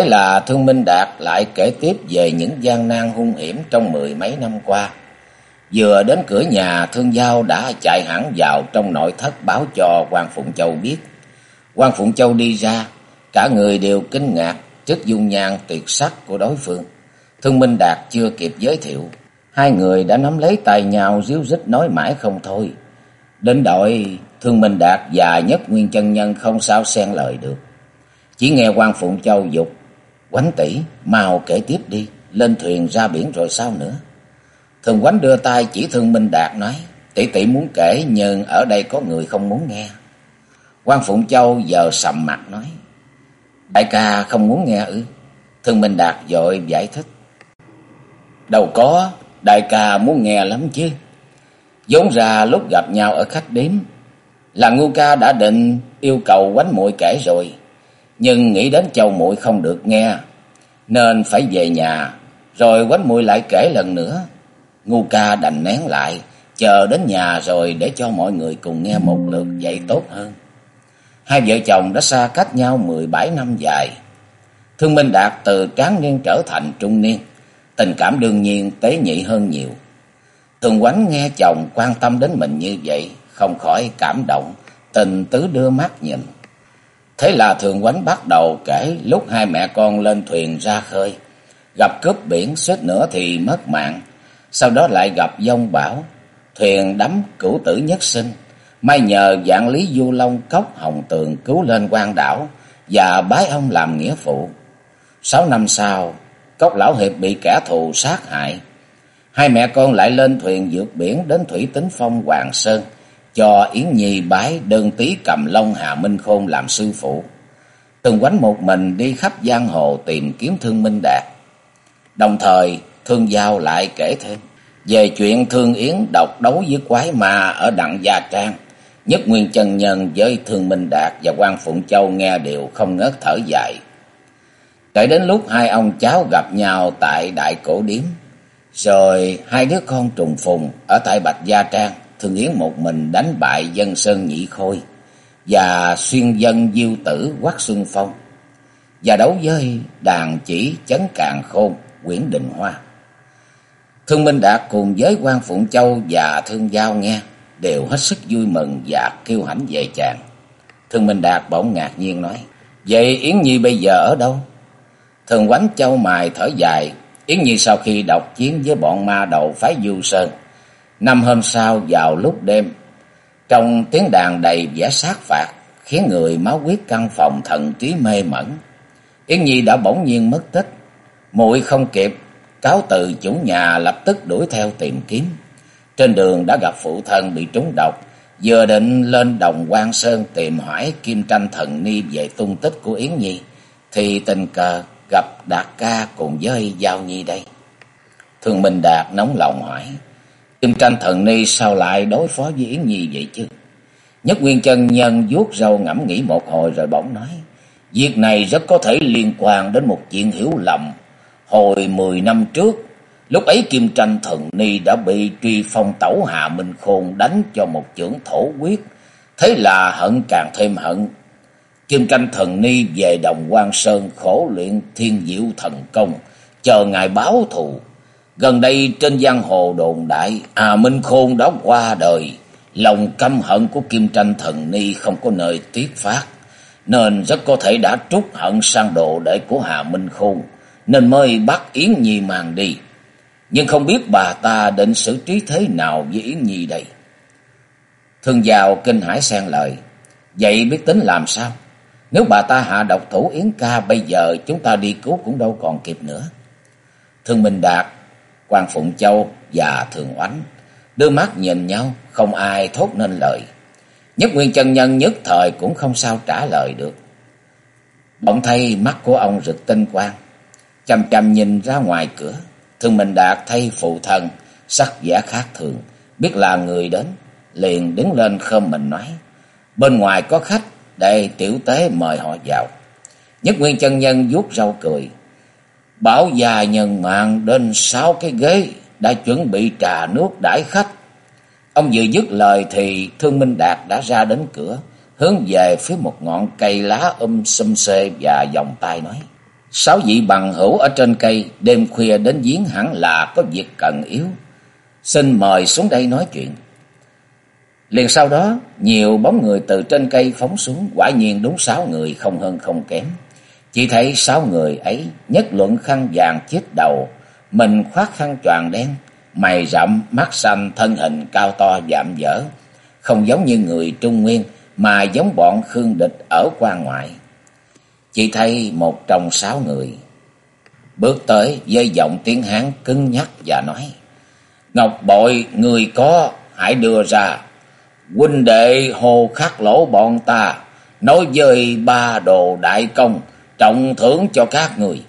Thế là Thương Minh Đạt lại kể tiếp về những gian nan hung hiểm trong mười mấy năm qua. Vừa đến cửa nhà, Thương Giao đã chạy hẳn vào trong nội thất báo cho quan Phụng Châu biết. quan Phụng Châu đi ra, cả người đều kinh ngạc trước dung nhan tuyệt sắc của đối phương. Thương Minh Đạt chưa kịp giới thiệu, hai người đã nắm lấy tay nhau ríu rít nói mãi không thôi. Đến đội Thương Minh Đạt và Nhất Nguyên Chân Nhân không sao xen lời được. Chỉ nghe quan Phụng Châu dục Quánh tỷ, mau kể tiếp đi, lên thuyền ra biển rồi sao nữa? Thường Quánh đưa tay chỉ Thương Minh Đạt nói, tỷ tỷ muốn kể nhưng ở đây có người không muốn nghe. quan Phụng Châu giờ sầm mặt nói, đại ca không muốn nghe ư? Thương Minh Đạt dội giải thích. Đâu có, đại ca muốn nghe lắm chứ. Giống ra lúc gặp nhau ở khách điếm, là ngu ca đã định yêu cầu quánh muội kể rồi nhưng nghĩ đến châu muội không được nghe, nên phải về nhà, rồi quánh muội lại kể lần nữa. Ngu ca đành nén lại, chờ đến nhà rồi để cho mọi người cùng nghe một lượt vậy tốt hơn. Hai vợ chồng đã xa cách nhau mười bảy năm dài. Thương Minh Đạt từ tráng niên trở thành trung niên, tình cảm đương nhiên tế nhị hơn nhiều. Thường Quánh nghe chồng quan tâm đến mình như vậy, không khỏi cảm động, tình tứ đưa mắt nhìn. Thế là Thường Quánh bắt đầu kể lúc hai mẹ con lên thuyền ra khơi. Gặp cướp biển suýt nữa thì mất mạng. Sau đó lại gặp dông bão. Thuyền đắm cửu tử nhất sinh. May nhờ dạng lý du long cốc hồng tường cứu lên quan đảo. Và bái ông làm nghĩa phụ. Sáu năm sau, cốc lão hiệp bị kẻ thù sát hại. Hai mẹ con lại lên thuyền vượt biển đến Thủy Tính Phong Hoàng Sơn cho Yến Nhi bái đơn tí cầm Long Hà Minh Khôn làm sư phụ. Từng quánh một mình đi khắp giang hồ tìm kiếm Thương Minh Đạt. Đồng thời, Thương Giao lại kể thêm về chuyện Thương Yến độc đấu với quái ma ở Đặng Gia Trang. Nhất Nguyên Chân Nhân với Thương Minh Đạt và quan Phụng Châu nghe đều không ngớt thở dài. Kể đến lúc hai ông cháu gặp nhau tại Đại Cổ Điếm, rồi hai đứa con trùng phùng ở tại Bạch Gia Trang, Thương Yến một mình đánh bại dân Sơn Nhị Khôi và xuyên dân diêu tử Quắc Xuân Phong và đấu với đàn chỉ chấn càn khôn Nguyễn Đình Hoa. Thương Minh Đạt cùng với quan Phụng Châu và Thương Giao nghe đều hết sức vui mừng và kêu hãnh về chàng. Thương Minh Đạt bỗng ngạc nhiên nói, Vậy Yến Nhi bây giờ ở đâu? Thường Quánh Châu mài thở dài, Yến Nhi sau khi đọc chiến với bọn ma đầu phái Du Sơn, Năm hôm sau vào lúc đêm, trong tiếng đàn đầy vẻ sát phạt, khiến người máu huyết căn phòng thần trí mê mẩn. Yến Nhi đã bỗng nhiên mất tích, muội không kịp, cáo từ chủ nhà lập tức đuổi theo tìm kiếm. Trên đường đã gặp phụ thân bị trúng độc, vừa định lên đồng quan sơn tìm hỏi kim tranh thần ni về tung tích của Yến Nhi, thì tình cờ gặp Đạt ca cùng với Giao Nhi đây. Thường Minh Đạt nóng lòng hỏi, Kim tranh thần ni sao lại đối phó với Yến Nhi vậy chứ? Nhất Nguyên chân nhân vuốt râu ngẫm nghĩ một hồi rồi bỗng nói. Việc này rất có thể liên quan đến một chuyện hiểu lầm. Hồi mười năm trước, lúc ấy Kim tranh thần ni đã bị truy phong tẩu Hạ Minh Khôn đánh cho một chưởng thổ quyết. Thế là hận càng thêm hận. Kim tranh thần ni về đồng quan sơn khổ luyện thiên diệu thần công, chờ ngài báo thù. Gần đây trên giang hồ đồn đại, à Minh Khôn đã qua đời. Lòng căm hận của Kim Tranh Thần Ni không có nơi tiết phát. Nên rất có thể đã trút hận sang đồ đệ của Hà Minh Khôn. Nên mới bắt Yến Nhi mang đi. Nhưng không biết bà ta định xử trí thế nào với Yến Nhi đây. Thương giàu kinh hải xen lời. Vậy biết tính làm sao? Nếu bà ta hạ độc thủ Yến ca bây giờ chúng ta đi cứu cũng đâu còn kịp nữa. Thương Minh Đạt quan Phụng Châu và Thường Oánh đưa mắt nhìn nhau, không ai thốt nên lời. Nhất Nguyên chân nhân nhất thời cũng không sao trả lời được. Bỗng thay mắt của ông rực tinh quang, chăm chăm nhìn ra ngoài cửa. Thương Minh Đạt thay phụ thần, sắc giả khác thường, biết là người đến, liền đứng lên khom mình nói. Bên ngoài có khách, đây tiểu tế mời họ vào. Nhất Nguyên chân nhân vuốt râu cười. Bảo già nhân mạng đến sáu cái ghế, đã chuẩn bị trà nước đãi khách. Ông vừa dứt lời thì Thương Minh Đạt đã ra đến cửa, hướng về phía một ngọn cây lá um xum xê và vòng tay nói. Sáu vị bằng hữu ở trên cây, đêm khuya đến giếng hẳn là có việc cần yếu. Xin mời xuống đây nói chuyện. Liền sau đó, nhiều bóng người từ trên cây phóng xuống, quả nhiên đúng sáu người không hơn không kém. Chỉ thấy sáu người ấy nhất luận khăn vàng chiếc đầu, mình khoác khăn choàng đen, mày rậm, mắt xanh, thân hình cao to dạm dở, không giống như người Trung Nguyên mà giống bọn Khương Địch ở quan ngoại. Chỉ thấy một trong sáu người bước tới dây giọng tiếng Hán cứng nhắc và nói: "Ngọc bội người có, hãy đưa ra. Huynh đệ hồ khắc lỗ bọn ta nói với ba đồ đại công trọng thưởng cho các người."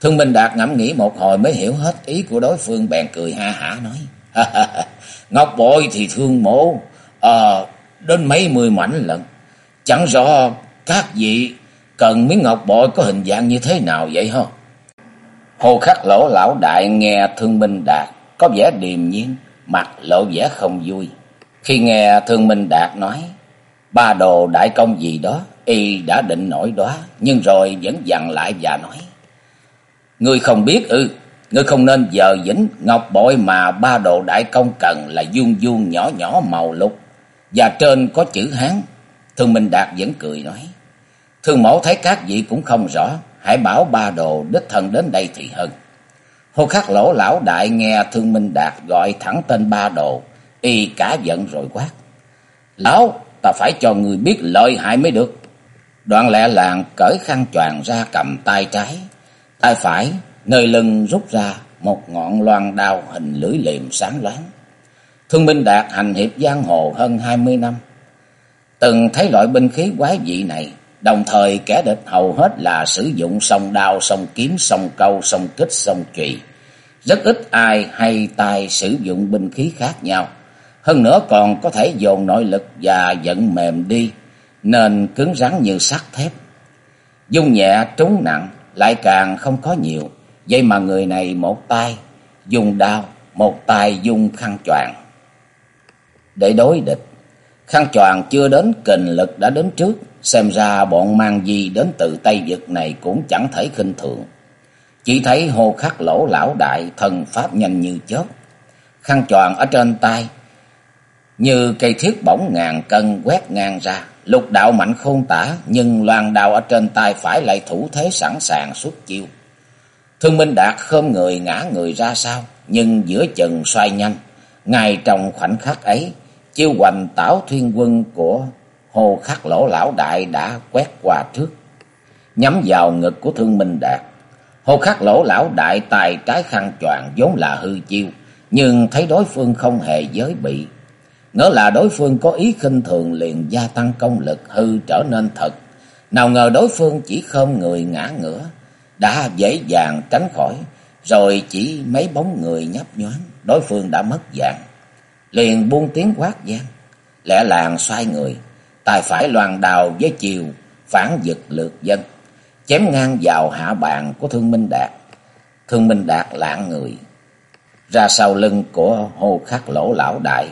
Thương Minh Đạt ngẫm nghĩ một hồi mới hiểu hết ý của đối phương bèn cười ha hả nói. Ngọc bội thì thương mộ à, đến mấy mươi mảnh lận. Chẳng rõ các vị cần miếng ngọc bội có hình dạng như thế nào vậy hả? Hồ khắc lỗ lão đại nghe Thương Minh Đạt có vẻ điềm nhiên, mặt lộ vẻ không vui. Khi nghe Thương Minh Đạt nói ba đồ đại công gì đó, y đã định nổi đó, nhưng rồi vẫn dằn lại và nói. Ngươi không biết ư, ngươi không nên giờ dính ngọc bội mà ba đồ đại công cần là vuông vuông nhỏ nhỏ màu lục. Và trên có chữ Hán. Thương Minh Đạt vẫn cười nói. Thương mẫu thấy các vị cũng không rõ. Hãy bảo ba đồ đích thân đến đây thì hơn. Hô khắc lỗ lão đại nghe Thương Minh Đạt gọi thẳng tên ba đồ. Y cả giận rồi quát. Lão, ta phải cho người biết lợi hại mới được. Đoạn lẹ làng cởi khăn choàng ra cầm tay trái. Tay phải, nơi lưng rút ra một ngọn loan đao hình lưỡi liềm sáng loáng. Thương binh Đạt hành hiệp giang hồ hơn hai mươi năm. Từng thấy loại binh khí quái dị này, đồng thời kẻ địch hầu hết là sử dụng song đao, song kiếm, song câu, song kích, song chùy. Rất ít ai hay tài sử dụng binh khí khác nhau. Hơn nữa còn có thể dồn nội lực và giận mềm đi, nên cứng rắn như sắt thép. Dung nhẹ trúng nặng lại càng không có nhiều, vậy mà người này một tay dùng đao, một tay dùng khăn choàng để đối địch. Khăn choàng chưa đến kình lực đã đến trước, xem ra bọn mang gì đến từ Tây Vực này cũng chẳng thể khinh thường. Chỉ thấy hồ khắc lỗ lão đại thần pháp nhanh như chớp. Khăn choàng ở trên tay như cây thiết bổng ngàn cân quét ngang ra, lục đạo mạnh khôn tả, nhưng loan đạo ở trên tay phải lại thủ thế sẵn sàng xuất chiêu. Thương Minh Đạt khom người ngã người ra sau, nhưng giữa chừng xoay nhanh, ngay trong khoảnh khắc ấy, chiêu hoành tảo thiên quân của hồ khắc lỗ lão đại đã quét qua trước, nhắm vào ngực của thương minh đạt. Hồ khắc lỗ lão đại tài trái khăn choàng vốn là hư chiêu, nhưng thấy đối phương không hề giới bị. Ngỡ là đối phương có ý khinh thường liền gia tăng công lực hư trở nên thật. Nào ngờ đối phương chỉ khom người ngã ngửa, đã dễ dàng tránh khỏi, rồi chỉ mấy bóng người nhấp nhoáng, đối phương đã mất dạng liền buông tiếng quát gian, lẽ làng xoay người, tay phải loàn đào với chiều phản giật lượt dân, chém ngang vào hạ bàn của Thương Minh Đạt. Thương Minh Đạt lạng người, ra sau lưng của hô khắc lỗ lão đại,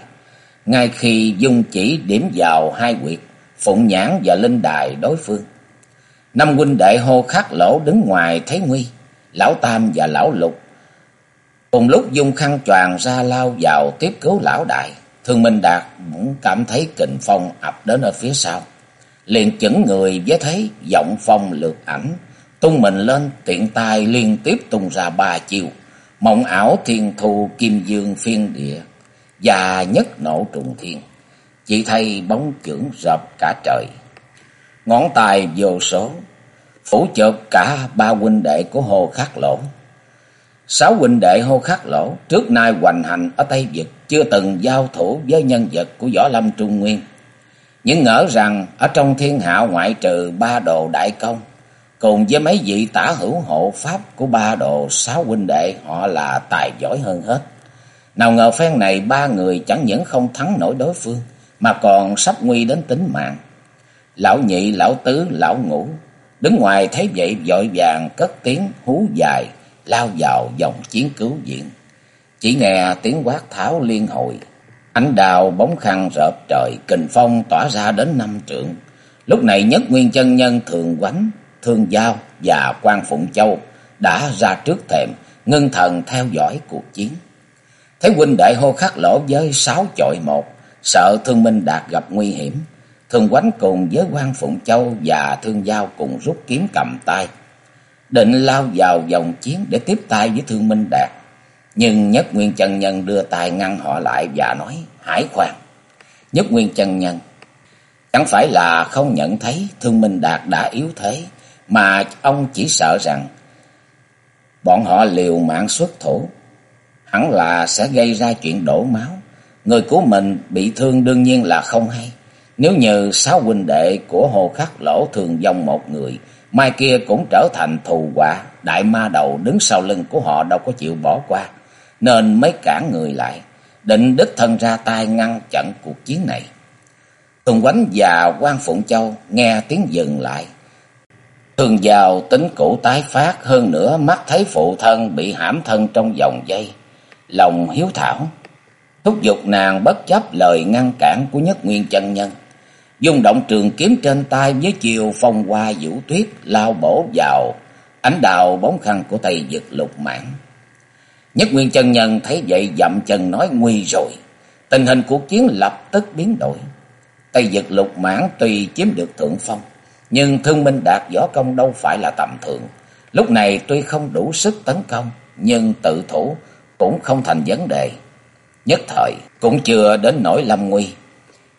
ngay khi dung chỉ điểm vào hai quyệt, phụng nhãn và linh đài đối phương. Năm huynh đệ hô khắc lỗ đứng ngoài thấy nguy, lão tam và lão lục Cùng lúc dung khăn choàng ra lao vào tiếp cứu lão đại, Thương Minh Đạt cũng cảm thấy kình phong ập đến ở phía sau. Liền chững người với thấy giọng phong lượt ảnh, tung mình lên tiện tay liên tiếp tung ra ba chiêu. Mộng ảo thiên thu kim dương phiên địa và nhất nổ trùng thiên. Chỉ thấy bóng chưởng rập cả trời. Ngón tay vô số, phủ chợp cả ba huynh đệ của Hồ Khắc Lỗ. Sáu huynh đệ hồ khắc lỗ, trước nay hoành hành ở Tây Việt, chưa từng giao thủ với nhân vật của Võ Lâm Trung Nguyên. Nhưng ngỡ rằng ở trong thiên hạ ngoại trừ ba đồ đại công, cùng với mấy vị tả hữu hộ pháp của ba đồ sáu huynh đệ họ là tài giỏi hơn hết. Nào ngờ phen này ba người chẳng những không thắng nổi đối phương, mà còn sắp nguy đến tính mạng. Lão nhị, lão tứ, lão ngũ, đứng ngoài thấy vậy vội vàng cất tiếng hú dài, lao vào dòng chiến cứu viện. Chỉ nghe tiếng quát tháo liên hồi, ánh đào bóng khăn rợp trời, kình phong tỏa ra đến năm trượng. Lúc này nhất nguyên chân nhân thường quánh, thương giao và quan Phụng Châu đã ra trước thềm, ngưng thần theo dõi cuộc chiến. Thấy huynh đệ hô khắc lỗ với sáu chọi một, sợ thương minh đạt gặp nguy hiểm. Thường quánh cùng với quan Phụng Châu và thương giao cùng rút kiếm cầm tay. Định lao vào dòng chiến để tiếp tay với thương minh đạt. Nhưng Nhất Nguyên Chân Nhân đưa tay ngăn họ lại và nói, hải khoan. Nhất Nguyên Chân Nhân, chẳng phải là không nhận thấy Thương Minh Đạt đã yếu thế, mà ông chỉ sợ rằng bọn họ liều mạng xuất thủ, hẳn là sẽ gây ra chuyện đổ máu. Người của mình bị thương đương nhiên là không hay. Nếu như sáu huynh đệ của Hồ Khắc Lỗ thường dòng một người, mai kia cũng trở thành thù quả, đại ma đầu đứng sau lưng của họ đâu có chịu bỏ qua nên mới cản người lại, định đích thân ra tay ngăn chặn cuộc chiến này. Tùng Quánh và quan Phụng Châu nghe tiếng dừng lại. Thường vào tính cũ tái phát hơn nữa mắt thấy phụ thân bị hãm thân trong vòng dây. Lòng hiếu thảo, thúc giục nàng bất chấp lời ngăn cản của nhất nguyên chân nhân. Dùng động trường kiếm trên tay với chiều phong hoa vũ tuyết lao bổ vào ánh đào bóng khăn của tay giật lục mãn. Nhất Nguyên chân nhân thấy vậy dậm chân nói nguy rồi. Tình hình cuộc chiến lập tức biến đổi. Tây Dực lục mãn tuy chiếm được thượng phong, nhưng thương minh đạt võ công đâu phải là tầm thường. Lúc này tuy không đủ sức tấn công, nhưng tự thủ cũng không thành vấn đề. Nhất thời cũng chưa đến nỗi lâm nguy.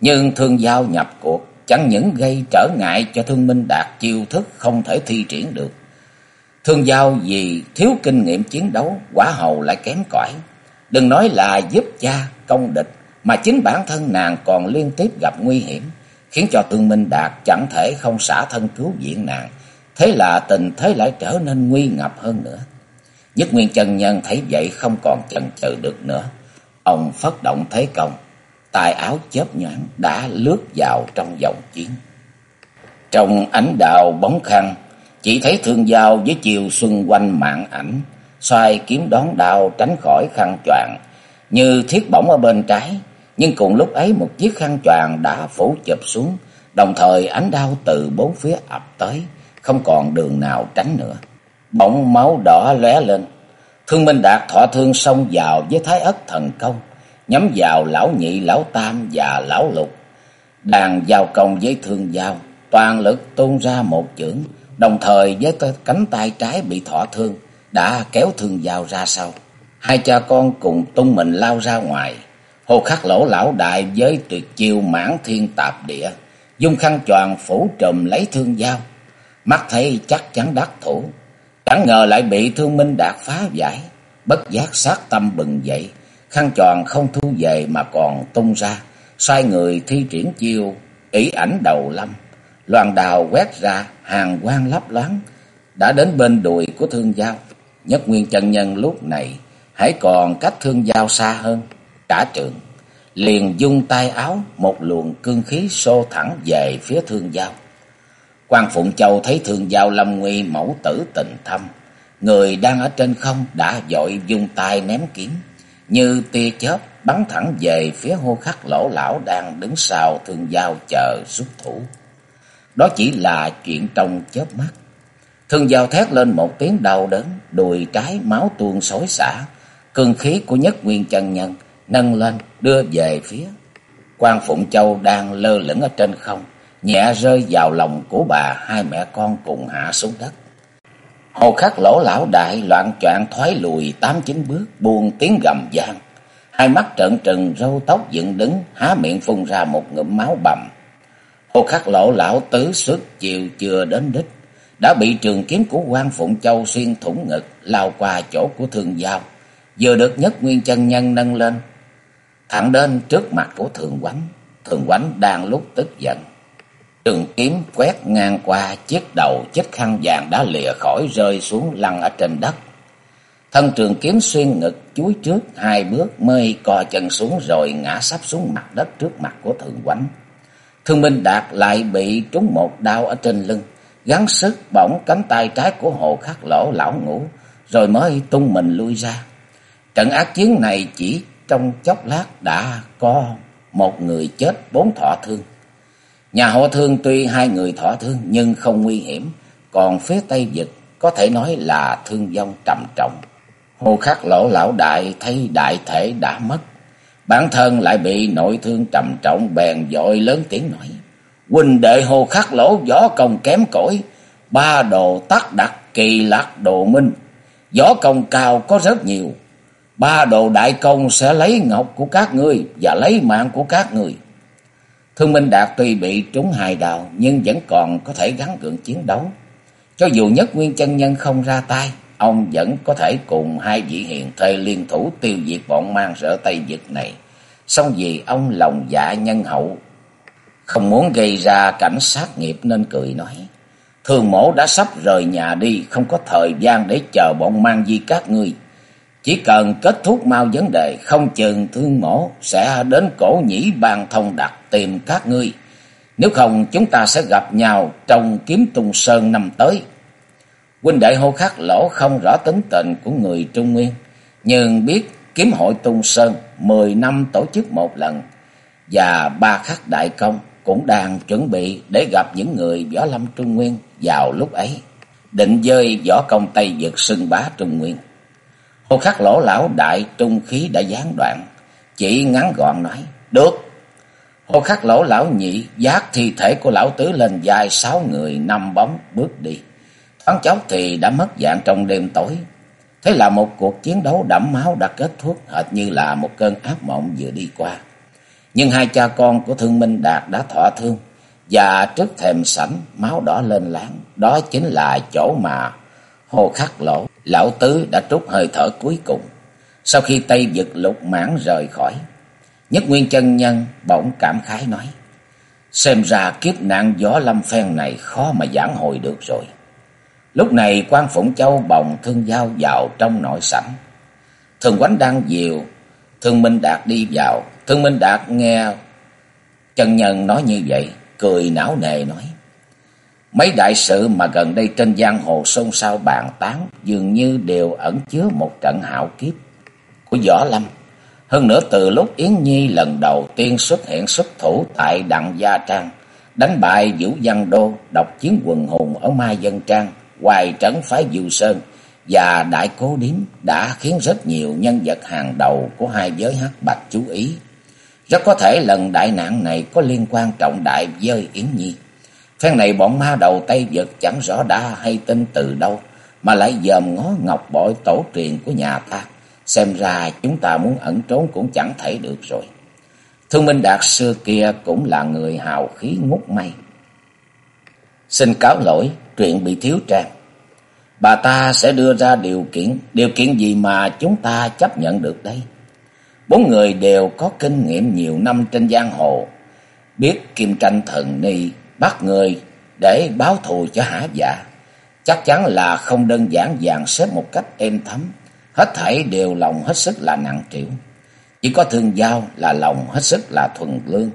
Nhưng thương giao nhập cuộc chẳng những gây trở ngại cho thương minh đạt chiêu thức không thể thi triển được Thương giao vì thiếu kinh nghiệm chiến đấu, quả hầu lại kém cỏi. Đừng nói là giúp cha công địch, mà chính bản thân nàng còn liên tiếp gặp nguy hiểm, khiến cho Tương Minh Đạt chẳng thể không xả thân cứu viện nàng. Thế là tình thế lại trở nên nguy ngập hơn nữa. Nhất Nguyên Chân Nhân thấy vậy không còn chần chừ được nữa. Ông phất động thế công, tài áo chớp nhoáng đã lướt vào trong dòng chiến. Trong ánh đạo bóng khăn, chỉ thấy thương giao với chiều xuân quanh mạng ảnh, xoay kiếm đón đao tránh khỏi khăn choàng như thiết bổng ở bên trái. Nhưng cùng lúc ấy một chiếc khăn choàng đã phủ chụp xuống, đồng thời ánh đao từ bốn phía ập tới, không còn đường nào tránh nữa. Bỗng máu đỏ lóe lên, thương minh đạt thọ thương xông vào với thái ất thần công, nhắm vào lão nhị, lão tam và lão lục. đàn giao công với thương giao, toàn lực tung ra một chưởng, đồng thời với cánh tay trái bị thọ thương, đã kéo thương giao ra sau. Hai cha con cùng tung mình lao ra ngoài. Hồ khắc lỗ lão đại với tuyệt chiêu mãn thiên tạp địa, dung khăn choàng phủ trùm lấy thương dao. Mắt thấy chắc chắn đắc thủ, chẳng ngờ lại bị thương minh đạt phá giải. Bất giác sát tâm bừng dậy, khăn tròn không thu về mà còn tung ra, xoay người thi triển chiêu, ỷ ảnh đầu lâm. Loan đào quét ra, hàng quang lấp loáng, đã đến bên đùi của thương giao. Nhất nguyên chân nhân lúc này, hãy còn cách thương giao xa hơn, cả trường. Liền dung tay áo, một luồng cương khí xô thẳng về phía thương giao quan Phụng Châu thấy thương giao lâm nguy mẫu tử tình thâm. Người đang ở trên không đã dội dung tay ném kiếm. Như tia chớp bắn thẳng về phía hô khắc lỗ lão đang đứng sau thương giao chờ rút thủ. Đó chỉ là chuyện trong chớp mắt. Thương giao thét lên một tiếng đau đớn, đùi trái máu tuôn xối xả. Cương khí của nhất nguyên chân nhân nâng lên đưa về phía. quan Phụng Châu đang lơ lửng ở trên không, nhẹ rơi vào lòng của bà hai mẹ con cùng hạ xuống đất. Hồ khắc lỗ lão đại loạn choạng thoái lùi tám chín bước buông tiếng gầm gian. Hai mắt trợn trừng râu tóc dựng đứng há miệng phun ra một ngụm máu bầm. Hồ khắc lỗ lão tứ sức chiều chưa đến đích, đã bị trường kiếm của quan Phụng Châu xuyên thủng ngực, lao qua chỗ của thương giao, vừa được nhất nguyên chân nhân nâng lên, thẳng đến trước mặt của thường quánh. Thường quánh đang lúc tức giận. Trường kiếm quét ngang qua chiếc đầu chiếc khăn vàng đã lìa khỏi rơi xuống lăn ở trên đất. Thân trường kiếm xuyên ngực chuối trước hai bước mây co chân xuống rồi ngã sắp xuống mặt đất trước mặt của thường quánh. Thương Minh Đạt lại bị trúng một đau ở trên lưng, gắng sức bỗng cánh tay trái của hồ khắc lỗ lão ngủ, rồi mới tung mình lui ra. Trận ác chiến này chỉ trong chốc lát đã có một người chết bốn thọ thương. Nhà họ thương tuy hai người thỏa thương nhưng không nguy hiểm, còn phía Tây Vực có thể nói là thương vong trầm trọng. Hồ khắc lỗ lão đại thấy đại thể đã mất, bản thân lại bị nội thương trầm trọng bèn dội lớn tiếng nói. Huynh đệ hồ khắc lỗ võ công kém cỏi, ba đồ tắc đặc kỳ lạc đồ minh, võ công cao có rất nhiều. Ba đồ đại công sẽ lấy ngọc của các ngươi và lấy mạng của các ngươi. Thương Minh Đạt tuy bị trúng hài đào nhưng vẫn còn có thể gắn gượng chiến đấu. Cho dù nhất nguyên chân nhân không ra tay, ông vẫn có thể cùng hai vị hiền thê liên thủ tiêu diệt bọn mang rỡ Tây Vực này. Xong vì ông lòng dạ nhân hậu, không muốn gây ra cảnh sát nghiệp nên cười nói. Thường mổ đã sắp rời nhà đi, không có thời gian để chờ bọn mang di các ngươi. Chỉ cần kết thúc mau vấn đề, không chừng thương mổ sẽ đến cổ nhĩ bàn thông đặt tìm các ngươi. Nếu không chúng ta sẽ gặp nhau trong kiếm tung sơn năm tới. Huynh đệ hô khắc lỗ không rõ tính tình của người Trung Nguyên, nhưng biết kiếm hội tung sơn mười năm tổ chức một lần và ba khắc đại công cũng đang chuẩn bị để gặp những người võ lâm Trung Nguyên vào lúc ấy, định dơi võ công Tây vượt sưng bá Trung Nguyên. Hồ khắc lỗ lão đại trung khí đã gián đoạn, chỉ ngắn gọn nói, được. Hồ khắc lỗ lão nhị giác thi thể của lão tứ lên dài sáu người năm bóng bước đi. Thoáng chốc thì đã mất dạng trong đêm tối. Thế là một cuộc chiến đấu đẫm máu đã kết thúc hệt như là một cơn ác mộng vừa đi qua. Nhưng hai cha con của Thương Minh Đạt đã thọ thương và trước thềm sảnh máu đỏ lên láng. Đó chính là chỗ mà Hồ Khắc Lỗ, lão tứ đã trút hơi thở cuối cùng. Sau khi Tây Dực lục mãn rời khỏi, Nhất Nguyên chân Nhân bỗng cảm khái nói. Xem ra kiếp nạn gió lâm phen này khó mà giảng hồi được rồi. Lúc này quan Phụng Châu bồng thương giao vào trong nội sảnh. Thường quánh đang diều, Thương Minh Đạt đi vào. Thương Minh Đạt nghe chân nhân nói như vậy, cười não nề nói. Mấy đại sự mà gần đây trên giang hồ xôn xao bàn tán dường như đều ẩn chứa một trận hạo kiếp của Võ Lâm. Hơn nữa từ lúc Yến Nhi lần đầu tiên xuất hiện xuất thủ tại Đặng Gia Trang, đánh bại Vũ Văn Đô, độc chiến quần hùng ở Mai Dân Trang, hoài trấn phái Dư Sơn và Đại Cố Điếm đã khiến rất nhiều nhân vật hàng đầu của hai giới hắc bạch chú ý. Rất có thể lần đại nạn này có liên quan trọng đại với Yến Nhi. Phen này bọn ma đầu Tây Vực chẳng rõ đã hay tin từ đâu, mà lại dòm ngó ngọc bội tổ truyền của nhà ta. Xem ra chúng ta muốn ẩn trốn cũng chẳng thể được rồi. Thương Minh Đạt xưa kia cũng là người hào khí ngút mây. Xin cáo lỗi, chuyện bị thiếu trang. Bà ta sẽ đưa ra điều kiện, điều kiện gì mà chúng ta chấp nhận được đây? Bốn người đều có kinh nghiệm nhiều năm trên giang hồ, biết kim tranh thần ni bắt người để báo thù cho hả dạ. Chắc chắn là không đơn giản dàn xếp một cách êm thấm, hết thảy đều lòng hết sức là nặng trĩu. Chỉ có thương giao là lòng hết sức là thuần lương.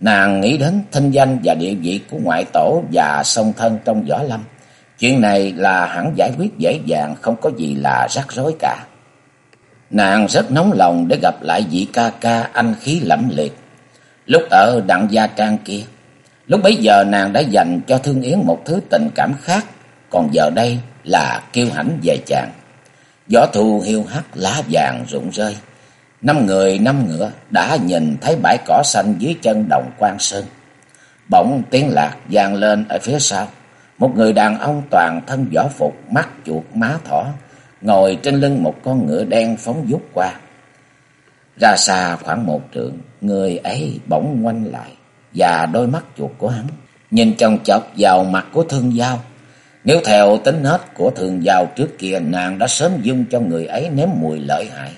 Nàng nghĩ đến thanh danh và địa vị của ngoại tổ và song thân trong võ lâm. Chuyện này là hẳn giải quyết dễ dàng, không có gì là rắc rối cả. Nàng rất nóng lòng để gặp lại vị ca ca anh khí lẫm liệt. Lúc ở đặng gia trang kia, lúc bấy giờ nàng đã dành cho Thương Yến một thứ tình cảm khác, còn giờ đây là kiêu hãnh về chàng. Gió thu hiu hắt lá vàng rụng rơi. Năm người năm ngựa đã nhìn thấy bãi cỏ xanh dưới chân đồng quan sơn. Bỗng tiếng lạc vang lên ở phía sau. Một người đàn ông toàn thân võ phục, mắt chuột má thỏ, ngồi trên lưng một con ngựa đen phóng vút qua. Ra xa khoảng một trượng, người ấy bỗng ngoanh lại, và đôi mắt chuột của hắn, nhìn chòng chọc vào mặt của thương giao. Nếu theo tính hết của thường giao trước kia, nàng đã sớm dung cho người ấy nếm mùi lợi hại.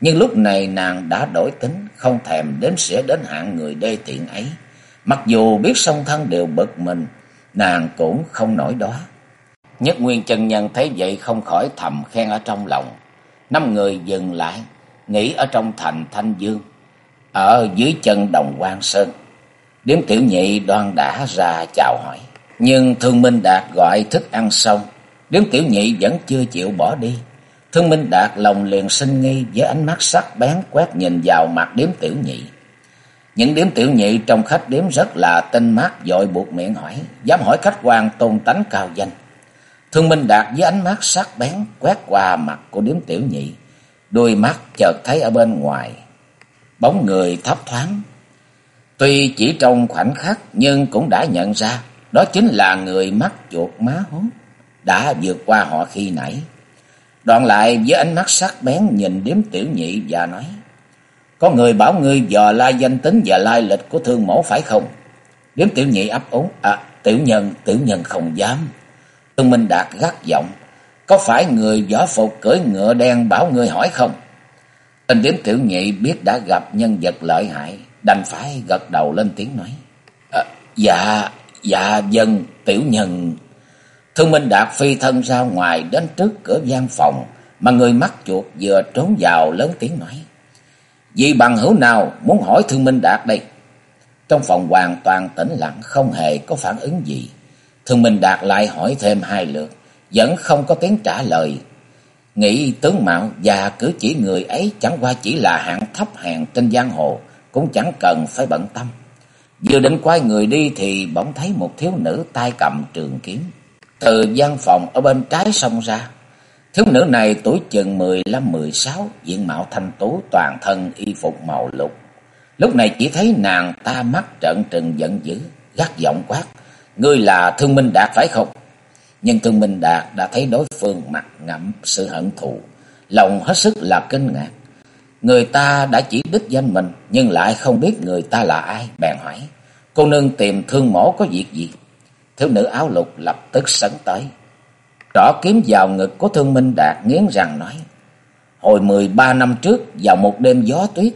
Nhưng lúc này nàng đã đổi tính, không thèm đến sẽ đến hạng người đê tiện ấy. Mặc dù biết song thân đều bực mình, nàng cũng không nổi đó. Nhất Nguyên chân nhân thấy vậy không khỏi thầm khen ở trong lòng. Năm người dừng lại, nghỉ ở trong thành Thanh Dương, ở dưới chân đồng quan Sơn. Điếm tiểu nhị đoan đã ra chào hỏi. Nhưng Thương Minh Đạt gọi thức ăn xong, điếm tiểu nhị vẫn chưa chịu bỏ đi. Thương Minh Đạt lòng liền sinh nghi với ánh mắt sắc bén quét nhìn vào mặt điếm tiểu nhị. Những điếm tiểu nhị trong khách điếm rất là tinh mắt dội buộc miệng hỏi, dám hỏi khách quan tôn tánh cao danh. Thương Minh Đạt với ánh mắt sắc bén quét qua mặt của điếm tiểu nhị, đôi mắt chợt thấy ở bên ngoài. Bóng người thấp thoáng, tuy chỉ trong khoảnh khắc nhưng cũng đã nhận ra đó chính là người mắt chuột má hốt, đã vượt qua họ khi nãy. Đoạn lại với ánh mắt sắc bén nhìn điếm tiểu nhị và nói, Có người bảo ngươi dò la danh tính và lai lịch của thương mẫu phải không? Điếm tiểu nhị ấp úng, à tiểu nhân, tiểu nhân không dám. Tương Minh Đạt gắt giọng, có phải người võ phục cưỡi ngựa đen bảo ngươi hỏi không? Tên điếm tiểu nhị biết đã gặp nhân vật lợi hại, đành phải gật đầu lên tiếng nói. À, dạ, dạ dân, tiểu nhân Thương Minh Đạt phi thân ra ngoài đến trước cửa gian phòng, mà người mắt chuột vừa trốn vào lớn tiếng nói. Vì bằng hữu nào muốn hỏi Thương Minh Đạt đây? Trong phòng hoàn toàn tĩnh lặng, không hề có phản ứng gì. Thương Minh Đạt lại hỏi thêm hai lượt, vẫn không có tiếng trả lời. Nghĩ tướng mạo và cử chỉ người ấy chẳng qua chỉ là hạng thấp hèn trên giang hồ, cũng chẳng cần phải bận tâm. Vừa định quay người đi thì bỗng thấy một thiếu nữ tay cầm trường kiếm từ gian phòng ở bên trái xông ra. Thiếu nữ này tuổi chừng mười lăm mười sáu, diện mạo thanh tú, toàn thân y phục màu lục. Lúc này chỉ thấy nàng ta mắt trợn trừng giận dữ, gắt giọng quát, ngươi là Thương Minh Đạt phải không? Nhưng Thương Minh Đạt đã thấy đối phương mặt ngậm sự hận thù, lòng hết sức là kinh ngạc. Người ta đã chỉ đích danh mình, nhưng lại không biết người ta là ai, bèn hỏi, cô nương tìm thương mổ có việc gì? Thiếu nữ áo lục lập tức sấn tới. Trỏ kiếm vào ngực của thương minh đạt nghiến rằng nói. Hồi mười ba năm trước vào một đêm gió tuyết.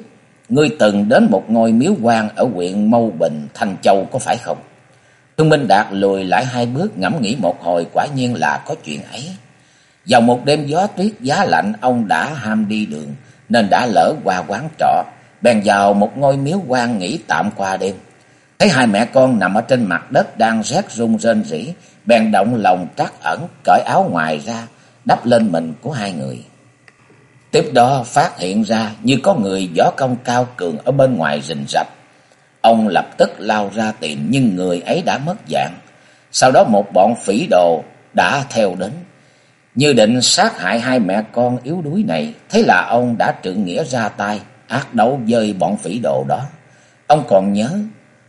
Ngươi từng đến một ngôi miếu quan ở huyện Mâu Bình, Thanh Châu có phải không? Thương Minh Đạt lùi lại hai bước ngẫm nghĩ một hồi quả nhiên là có chuyện ấy. Vào một đêm gió tuyết giá lạnh ông đã ham đi đường nên đã lỡ qua quán trọ. Bèn vào một ngôi miếu quan nghỉ tạm qua đêm. Thấy hai mẹ con nằm ở trên mặt đất đang rét run rên rỉ, bèn động lòng trắc ẩn cởi áo ngoài ra, đắp lên mình của hai người. Tiếp đó phát hiện ra như có người võ công cao cường ở bên ngoài rình rập. Ông lập tức lao ra tìm nhưng người ấy đã mất dạng. Sau đó một bọn phỉ đồ đã theo đến. Như định sát hại hai mẹ con yếu đuối này, thế là ông đã trượng nghĩa ra tay, ác đấu với bọn phỉ đồ đó. Ông còn nhớ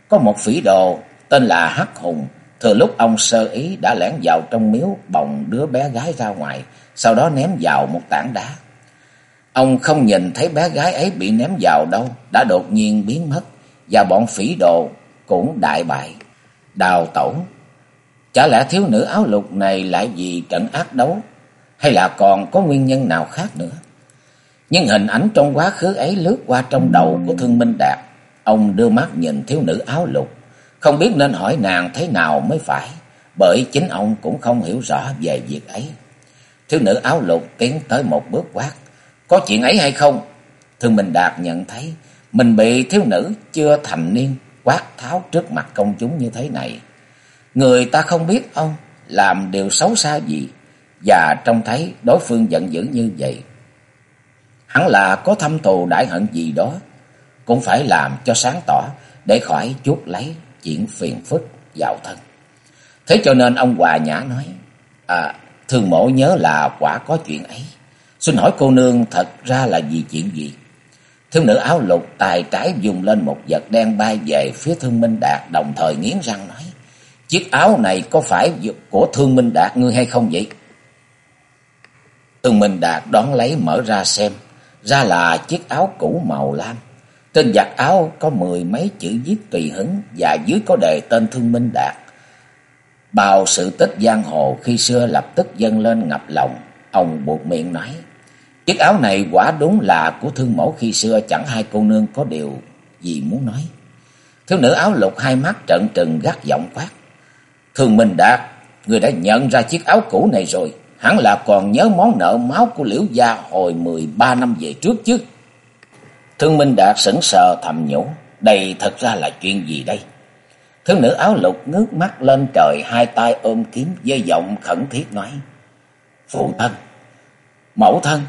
có một phỉ đồ tên là Hắc Hùng, thừa lúc ông sơ ý đã lẻn vào trong miếu bồng đứa bé gái ra ngoài, sau đó ném vào một tảng đá. Ông không nhìn thấy bé gái ấy bị ném vào đâu, đã đột nhiên biến mất, và bọn phỉ đồ cũng đại bại, đào tẩu. Chả lẽ thiếu nữ áo lục này lại vì trận ác đấu, hay là còn có nguyên nhân nào khác nữa? Nhưng hình ảnh trong quá khứ ấy lướt qua trong đầu của Thương Minh Đạt, Ông đưa mắt nhìn thiếu nữ áo lục, không biết nên hỏi nàng thế nào mới phải, bởi chính ông cũng không hiểu rõ về việc ấy. Thiếu nữ áo lục tiến tới một bước quát, có chuyện ấy hay không? Thương Minh Đạt nhận thấy mình bị thiếu nữ chưa thành niên quát tháo trước mặt công chúng như thế này. Người ta không biết ông làm điều xấu xa gì, và trông thấy đối phương giận dữ như vậy. Hẳn là có thâm thù đại hận gì đó, cũng phải làm cho sáng tỏ để khỏi chút lấy chuyện phiền phức vào thân. Thế cho nên ông Hòa Nhã nói, à, thương mộ nhớ là quả có chuyện ấy. Xin hỏi cô nương thật ra là vì chuyện gì? Thiếu nữ áo lục tài trái dùng lên một vật đen bay về phía Thương Minh Đạt đồng thời nghiến răng nói. Chiếc áo này có phải của Thương Minh Đạt ngươi hay không vậy? Ưng Minh Đạt đón lấy mở ra xem. Ra là chiếc áo cũ màu lam. Trên giặt áo có mười mấy chữ viết tùy hứng và dưới có đề tên Thương Minh Đạt. Bao sự tích giang hồ khi xưa lập tức dâng lên ngập lòng, ông buộc miệng nói. Chiếc áo này quả đúng là của thương mẫu khi xưa chẳng hai cô nương có điều gì muốn nói. Thiếu nữ áo lục hai mắt trận trừng gắt giọng quát. Thương Minh Đạt, người đã nhận ra chiếc áo cũ này rồi. Hẳn là còn nhớ món nợ máu của Liễu Gia hồi 13 năm về trước chứ. Thương Minh Đạt sững sờ thầm nhủ. Đây thật ra là chuyện gì đây? Thiếu nữ áo lục ngước mắt lên trời hai tay ôm kiếm với giọng khẩn thiết nói. Phụ thân, mẫu thân,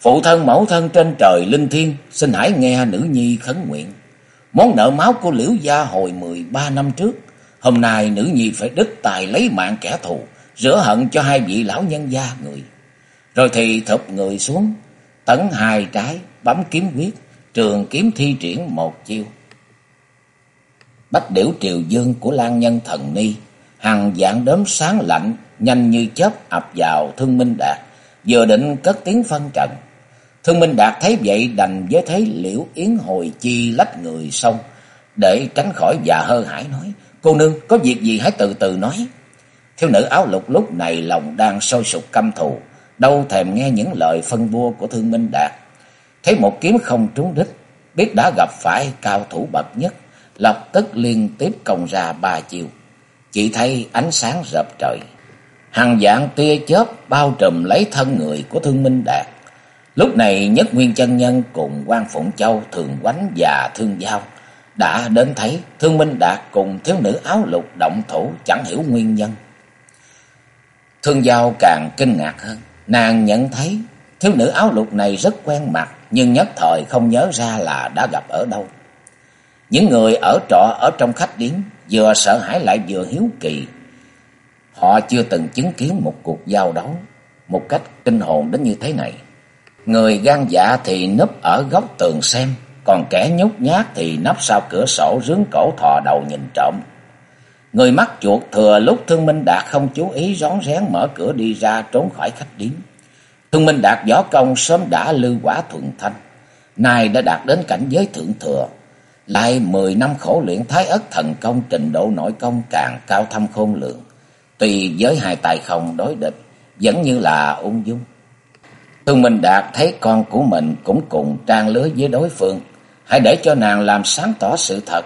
phụ thân mẫu thân trên trời linh thiên, xin hãy nghe nữ nhi khấn nguyện. Món nợ máu của Liễu Gia hồi 13 năm trước, hôm nay nữ nhi phải đứt tài lấy mạng kẻ thù, rửa hận cho hai vị lão nhân gia người. Rồi thì thụp người xuống, tấn hai trái, bấm kiếm quyết, trường kiếm thi triển một chiêu. Bách điểu triều dương của lan nhân thần ni, hàng dạng đốm sáng lạnh, nhanh như chớp ập vào thương minh đạt, vừa định cất tiếng phân trần. Thương minh đạt thấy vậy đành với thấy liễu yến hồi chi lách người xong, để tránh khỏi già hơ hải nói, cô nương có việc gì hãy từ từ nói. Thiếu nữ áo lục lúc này lòng đang sôi sục căm thù, đâu thèm nghe những lời phân bua của thương minh đạt. Thấy một kiếm không trúng đích, biết đã gặp phải cao thủ bậc nhất, lập tức liên tiếp công ra ba chiều. Chỉ thấy ánh sáng rợp trời. Hàng dạng tia chớp bao trùm lấy thân người của Thương Minh Đạt. Lúc này Nhất Nguyên chân Nhân cùng quan Phụng Châu, Thường Quánh và Thương Giao đã đến thấy Thương Minh Đạt cùng thiếu nữ áo lục động thủ chẳng hiểu nguyên nhân. Thương Giao càng kinh ngạc hơn, nàng nhận thấy thiếu nữ áo lục này rất quen mặt nhưng nhất thời không nhớ ra là đã gặp ở đâu. Những người ở trọ ở trong khách điếm vừa sợ hãi lại vừa hiếu kỳ. Họ chưa từng chứng kiến một cuộc giao đấu một cách kinh hồn đến như thế này. Người gan dạ thì núp ở góc tường xem, còn kẻ nhút nhát thì nấp sau cửa sổ rướng cổ thò đầu nhìn trộm. Người mắt chuột thừa lúc Thương Minh Đạt không chú ý rón rén mở cửa đi ra trốn khỏi khách điếm. Thương Minh Đạt võ công sớm đã lưu quả thuận thanh, nay đã đạt đến cảnh giới thượng thừa, lại mười năm khổ luyện thái ất thần công trình độ nội công càng cao thâm khôn lượng. tùy với hai tài không đối địch, vẫn như là ung dung. Thương Minh Đạt thấy con của mình cũng cùng trang lứa với đối phương. Hãy để cho nàng làm sáng tỏ sự thật.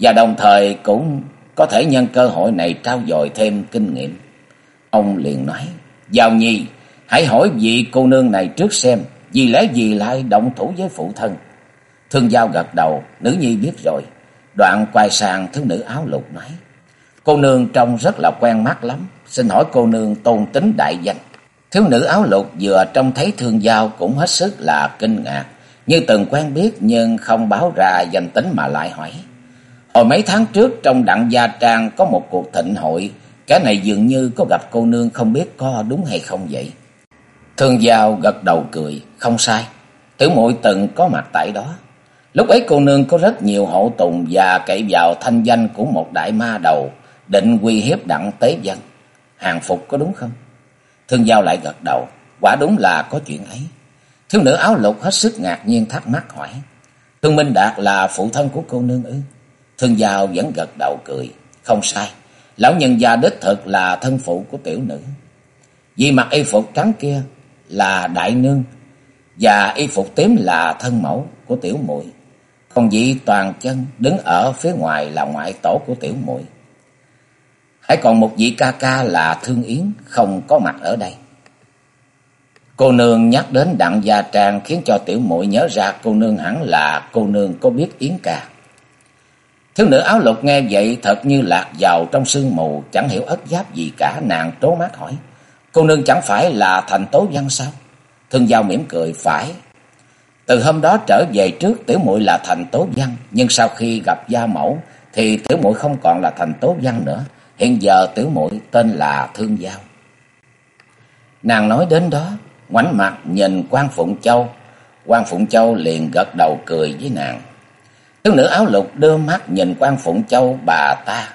Và đồng thời cũng có thể nhân cơ hội này trao dồi thêm kinh nghiệm. Ông liền nói, Giao Nhi, hãy hỏi vị cô nương này trước xem, vì lẽ gì lại động thủ với phụ thân. Thương Giao gật đầu, nữ nhi biết rồi. Đoạn quay sang thiếu nữ áo lục nói, Cô nương trông rất là quen mắt lắm, xin hỏi cô nương tôn tính đại danh. Thiếu nữ áo lục vừa trông thấy thương giao cũng hết sức là kinh ngạc, như từng quen biết nhưng không báo ra danh tính mà lại hỏi. Hồi mấy tháng trước trong đặng gia trang có một cuộc thịnh hội, cái này dường như có gặp cô nương không biết có đúng hay không vậy. Thương giao gật đầu cười, không sai, tử muội từng có mặt tại đó. Lúc ấy cô nương có rất nhiều hộ tùng và cậy vào thanh danh của một đại ma đầu, định uy hiếp đặng tế dân. Hàng phục có đúng không? Thương Giao lại gật đầu, quả đúng là có chuyện ấy. Thiếu nữ áo lục hết sức ngạc nhiên thắc mắc hỏi. Thương Minh Đạt là phụ thân của cô nương ư? Thương Giao vẫn gật đầu cười, không sai. Lão nhân gia đích thực là thân phụ của tiểu nữ. Vì mặc y phục trắng kia là đại nương và y phục tím là thân mẫu của tiểu muội. Còn vị toàn chân đứng ở phía ngoài là ngoại tổ của tiểu muội. Hãy còn một vị ca ca là Thương Yến không có mặt ở đây. Cô nương nhắc đến đặng gia trang khiến cho tiểu muội nhớ ra cô nương hẳn là cô nương có biết Yến ca. Thiếu nữ áo lục nghe vậy thật như lạc vào trong sương mù, chẳng hiểu ất giáp gì cả, nàng trố mắt hỏi. Cô nương chẳng phải là thành tố văn sao? Thương giao mỉm cười, phải. Từ hôm đó trở về trước tiểu muội là thành tố văn, nhưng sau khi gặp gia mẫu thì tiểu muội không còn là thành tố văn nữa. Hiện giờ tiểu muội tên là Thương Giao. Nàng nói đến đó, ngoảnh mặt nhìn quan Phụng Châu. quan Phụng Châu liền gật đầu cười với nàng. Thiếu nữ áo lục đưa mắt nhìn quan Phụng Châu bà ta.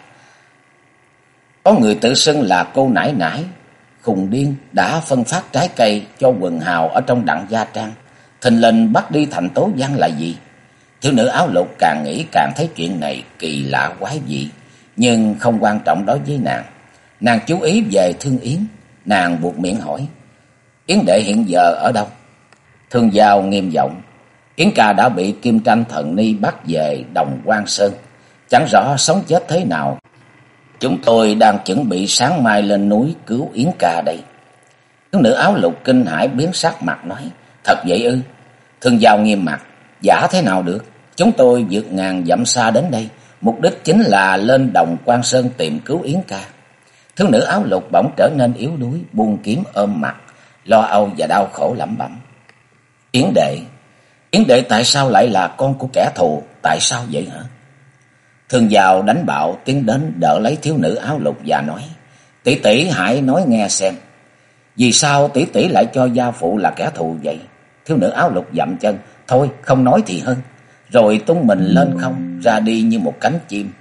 Có người tự xưng là cô nãi nãi khùng điên đã phân phát trái cây cho quần hào ở trong đặng gia trang. Thình lình bắt đi thành tố giang là gì? Thiếu nữ áo lục càng nghĩ càng thấy chuyện này kỳ lạ quái dị nhưng không quan trọng đối với nàng. Nàng chú ý về Thương Yến, nàng buộc miệng hỏi, Yến đệ hiện giờ ở đâu? Thương Giao nghiêm giọng. Yến ca đã bị Kim Tranh Thần Ni bắt về Đồng Quan Sơn. Chẳng rõ sống chết thế nào. Chúng tôi đang chuẩn bị sáng mai lên núi cứu Yến ca đây. Thiếu nữ áo lục kinh hải biến sắc mặt nói. Thật vậy ư? Thương Giao nghiêm mặt. Giả thế nào được? Chúng tôi vượt ngàn dặm xa đến đây. Mục đích chính là lên Đồng Quan Sơn tìm cứu Yến ca. Thiếu nữ áo lục bỗng trở nên yếu đuối, buông kiếm ôm mặt, lo âu và đau khổ lẩm bẩm. Yến đệ, Yến đệ tại sao lại là con của kẻ thù, tại sao vậy hả? Thường giàu đánh bạo tiến đến đỡ lấy thiếu nữ áo lục và nói, tỷ tỷ hãy nói nghe xem, vì sao tỷ tỷ lại cho gia phụ là kẻ thù vậy? Thiếu nữ áo lục dậm chân, thôi không nói thì hơn, rồi tung mình lên không, ra đi như một cánh chim,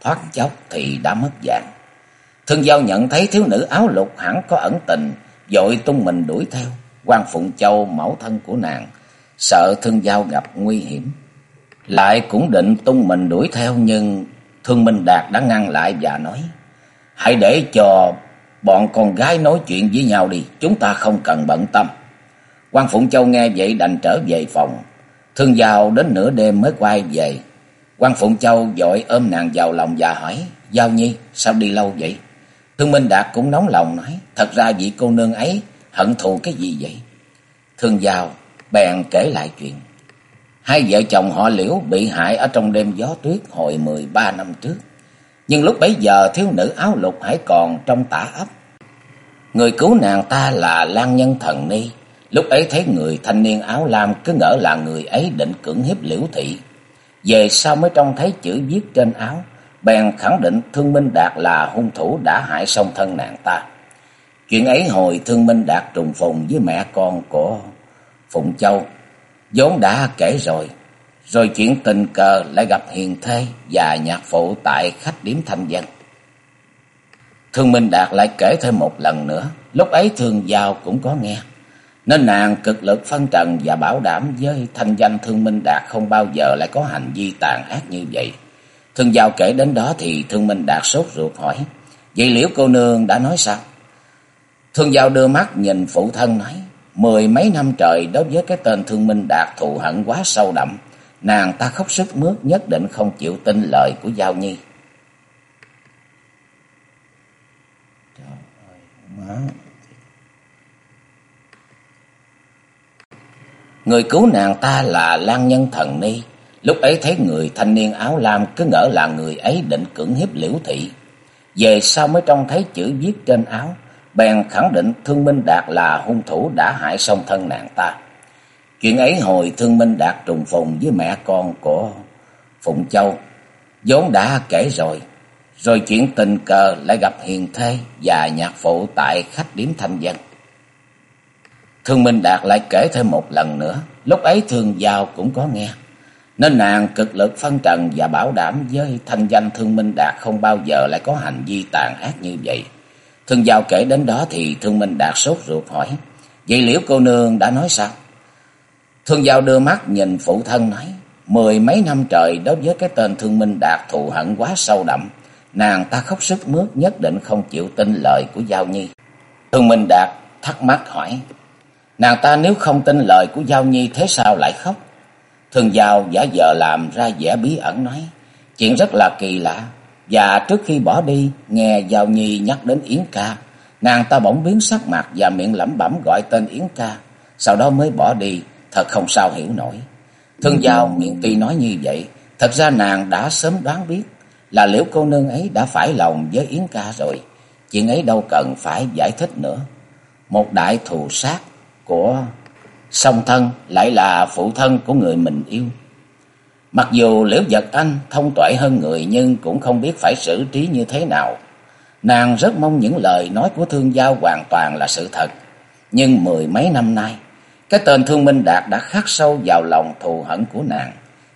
thoát chốc thì đã mất dạng. Thương Giao nhận thấy thiếu nữ áo lục hẳn có ẩn tình, dội tung mình đuổi theo. quan Phụng Châu mẫu thân của nàng, sợ Thương Giao gặp nguy hiểm. Lại cũng định tung mình đuổi theo nhưng Thương Minh Đạt đã ngăn lại và nói, Hãy để cho bọn con gái nói chuyện với nhau đi, chúng ta không cần bận tâm. quan Phụng Châu nghe vậy đành trở về phòng. Thương Giao đến nửa đêm mới quay về. quan Phụng Châu dội ôm nàng vào lòng và hỏi, Giao Nhi, sao đi lâu vậy? Thương Minh Đạt cũng nóng lòng nói, thật ra vị cô nương ấy hận thù cái gì vậy? Thương Giao bèn kể lại chuyện. Hai vợ chồng họ liễu bị hại ở trong đêm gió tuyết hồi mười ba năm trước. Nhưng lúc bấy giờ thiếu nữ áo lục hãy còn trong tả ấp. Người cứu nàng ta là Lan Nhân Thần Ni. Lúc ấy thấy người thanh niên áo lam cứ ngỡ là người ấy định cưỡng hiếp liễu thị. Về sau mới trông thấy chữ viết trên áo, bèn khẳng định Thương Minh Đạt là hung thủ đã hại song thân nàng ta. Chuyện ấy hồi Thương Minh Đạt trùng phùng với mẹ con của Phụng Châu, vốn đã kể rồi. Rồi chuyện tình cờ lại gặp hiền thê và nhạc phụ tại khách điểm thanh dân. Thương Minh Đạt lại kể thêm một lần nữa, lúc ấy Thương Giao cũng có nghe. Nên nàng cực lực phân trần và bảo đảm với thanh danh Thương Minh Đạt không bao giờ lại có hành vi tàn ác như vậy. Thương Giao kể đến đó thì Thương Minh Đạt sốt ruột hỏi. Vậy liễu cô nương đã nói sao? Thương Giao đưa mắt nhìn phụ thân nói. Mười mấy năm trời đối với cái tên Thương Minh Đạt thù hận quá sâu đậm. Nàng ta khóc sức mướt nhất định không chịu tin lời của Giao Nhi. Người cứu nàng ta là Lan Nhân Thần Ni. Lúc ấy thấy người thanh niên áo lam cứ ngỡ là người ấy định cưỡng hiếp liễu thị. Về sau mới trông thấy chữ viết trên áo, bèn khẳng định Thương Minh Đạt là hung thủ đã hại song thân nàng ta. Chuyện ấy hồi Thương Minh Đạt trùng phùng với mẹ con của Phụng Châu, vốn đã kể rồi. Rồi chuyện tình cờ lại gặp hiền thê và nhạc phụ tại khách điểm thanh dân. Thương Minh Đạt lại kể thêm một lần nữa, lúc ấy Thương Giao cũng có nghe. Nên nàng cực lực phân trần và bảo đảm với thanh danh Thương Minh Đạt không bao giờ lại có hành vi tàn ác như vậy. Thương Giao kể đến đó thì Thương Minh Đạt sốt ruột hỏi. Vậy liễu cô nương đã nói sao? Thương Giao đưa mắt nhìn phụ thân nói. Mười mấy năm trời đối với cái tên Thương Minh Đạt thù hận quá sâu đậm. Nàng ta khóc sức mướt nhất định không chịu tin lời của Giao Nhi. Thương Minh Đạt thắc mắc hỏi. Nàng ta nếu không tin lời của Giao Nhi thế sao lại khóc? thương Giao giả vờ làm ra vẻ bí ẩn nói. Chuyện rất là kỳ lạ. Và trước khi bỏ đi, nghe Giao Nhi nhắc đến Yến ca. Nàng ta bỗng biến sắc mặt và miệng lẩm bẩm gọi tên Yến ca. Sau đó mới bỏ đi, thật không sao hiểu nổi. Thương Giao miệng tuy nói như vậy, thật ra nàng đã sớm đoán biết là liễu cô nương ấy đã phải lòng với Yến ca rồi. Chuyện ấy đâu cần phải giải thích nữa. Một đại thù sát của song thân lại là phụ thân của người mình yêu. Mặc dù Liễu vật Anh thông tuệ hơn người nhưng cũng không biết phải xử trí như thế nào. Nàng rất mong những lời nói của Thương Giao hoàn toàn là sự thật. Nhưng mười mấy năm nay, cái tên Thương Minh Đạt đã khắc sâu vào lòng thù hận của nàng.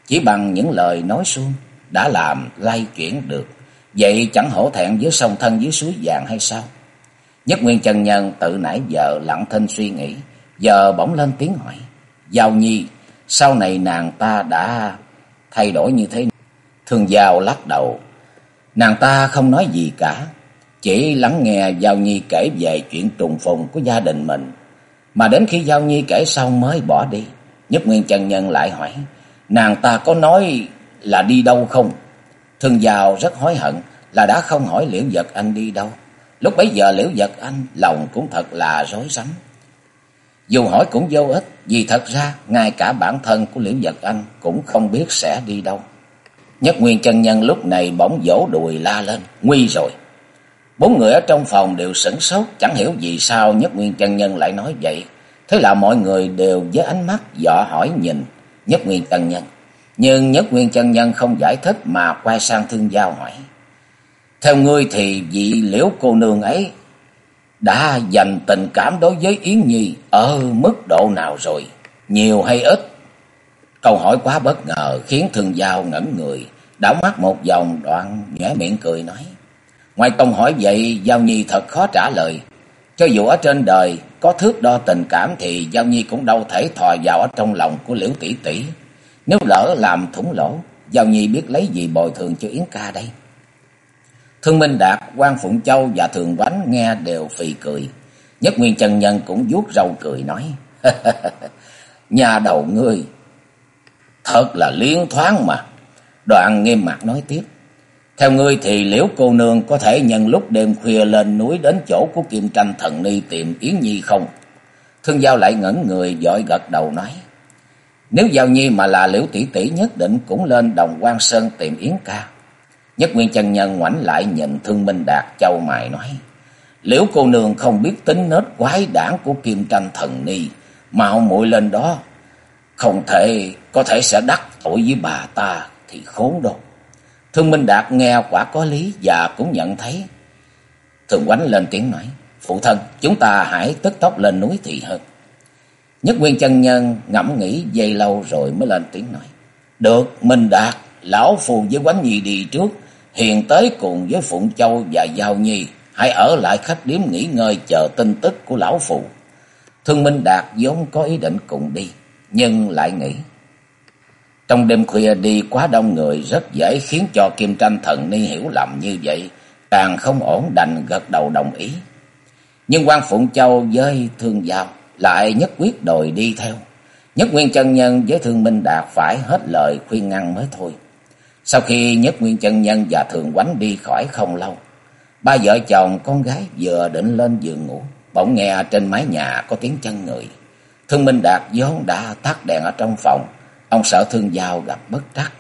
Chỉ bằng những lời nói suông đã làm lay chuyển được. Vậy chẳng hổ thẹn dưới sông thân dưới suối vàng hay sao? Nhất Nguyên Trần Nhân tự nãy giờ lặng thinh suy nghĩ. Giờ bỗng lên tiếng hỏi. Giao Nhi, sau này nàng ta đã thay đổi như thế? Thương Giao lắc đầu. Nàng ta không nói gì cả. Chỉ lắng nghe Giao Nhi kể về chuyện trùng phùng của gia đình mình. Mà đến khi Giao Nhi kể xong mới bỏ đi. Nhất Nguyên chân Nhân lại hỏi, nàng ta có nói là đi đâu không? Thương Giao rất hối hận là đã không hỏi Liễu Giật Anh đi đâu. Lúc bấy giờ Liễu Giật Anh lòng cũng thật là rối rắm. Dù hỏi cũng vô ích, vì thật ra ngay cả bản thân của Liễu Giật Anh cũng không biết sẽ đi đâu. Nhất Nguyên chân nhân lúc này bỗng vỗ đùi la lên, nguy rồi. Bốn người ở trong phòng đều sửng sốt, chẳng hiểu vì sao Nhất Nguyên chân nhân lại nói vậy. Thế là mọi người đều với ánh mắt dọ hỏi nhìn Nhất Nguyên chân nhân. Nhưng Nhất Nguyên chân nhân không giải thích mà quay sang thương giao hỏi. Theo ngươi thì vị liễu cô nương ấy đã dành tình cảm đối với Yến Nhi ở mức độ nào rồi? Nhiều hay ít? Câu hỏi quá bất ngờ khiến Thường giao ngẩn người, đảo mắt một vòng đoạn nhẽ miệng cười nói. Ngoài công hỏi vậy, Giao Nhi thật khó trả lời. Cho dù ở trên đời có thước đo tình cảm thì Giao Nhi cũng đâu thể thò vào ở trong lòng của Liễu tỷ tỷ. Nếu lỡ làm thủng lỗ, Giao Nhi biết lấy gì bồi thường cho Yến ca đây? Thương Minh Đạt, quan Phụng Châu và Thường Vánh nghe đều phì cười. Nhất Nguyên trần Nhân cũng vuốt râu cười nói. Nhà đầu ngươi, thật là liến thoáng mà. Đoạn nghiêm mặt nói tiếp. Theo ngươi thì liễu cô nương có thể nhân lúc đêm khuya lên núi đến chỗ của Kim Tranh Thần Ni tìm Yến Nhi không? Thương Giao lại ngẩn người dội gật đầu nói. Nếu Giao Nhi mà là liễu tỷ tỷ nhất định cũng lên đồng quan sơn tìm Yến ca. Nhất Nguyên chân nhân ngoảnh lại nhìn Thương Minh Đạt châu mài nói. Liễu cô nương không biết tính nết quái đản của Kim Tranh Thần Ni. Mạo muội lên đó. Không thể, có thể sẽ đắc tội với bà ta thì khốn đâu. Thương Minh Đạt nghe quả có lý và cũng nhận thấy. Thường quánh lên tiếng nói. Phụ thân, chúng ta hãy tức tốc lên núi thì hơn. Nhất Nguyên chân nhân ngẫm nghĩ dây lâu rồi mới lên tiếng nói. Được, Minh Đạt, lão phù với quánh nhi đi trước. Hiền tới cùng với Phụng Châu và Giao Nhi. Hãy ở lại khách điếm nghỉ ngơi chờ tin tức của lão phụ. Thương Minh Đạt vốn có ý định cùng đi. Nhưng lại nghĩ. Trong đêm khuya đi quá đông người rất dễ khiến cho Kim Tranh Thần Ni hiểu lầm như vậy. Càng không ổn đành gật đầu đồng ý. Nhưng quan Phụng Châu với Thương Giao lại nhất quyết đòi đi theo. Nhất Nguyên chân Nhân với Thương Minh Đạt phải hết lời khuyên ngăn mới thôi. Sau khi Nhất Nguyên chân Nhân và Thường Quánh đi khỏi không lâu, ba vợ chồng con gái vừa định lên giường ngủ, bỗng nghe trên mái nhà có tiếng chân người. Thương Minh Đạt vốn đã tắt đèn ở trong phòng, ông sợ Thương Giao gặp bất trắc,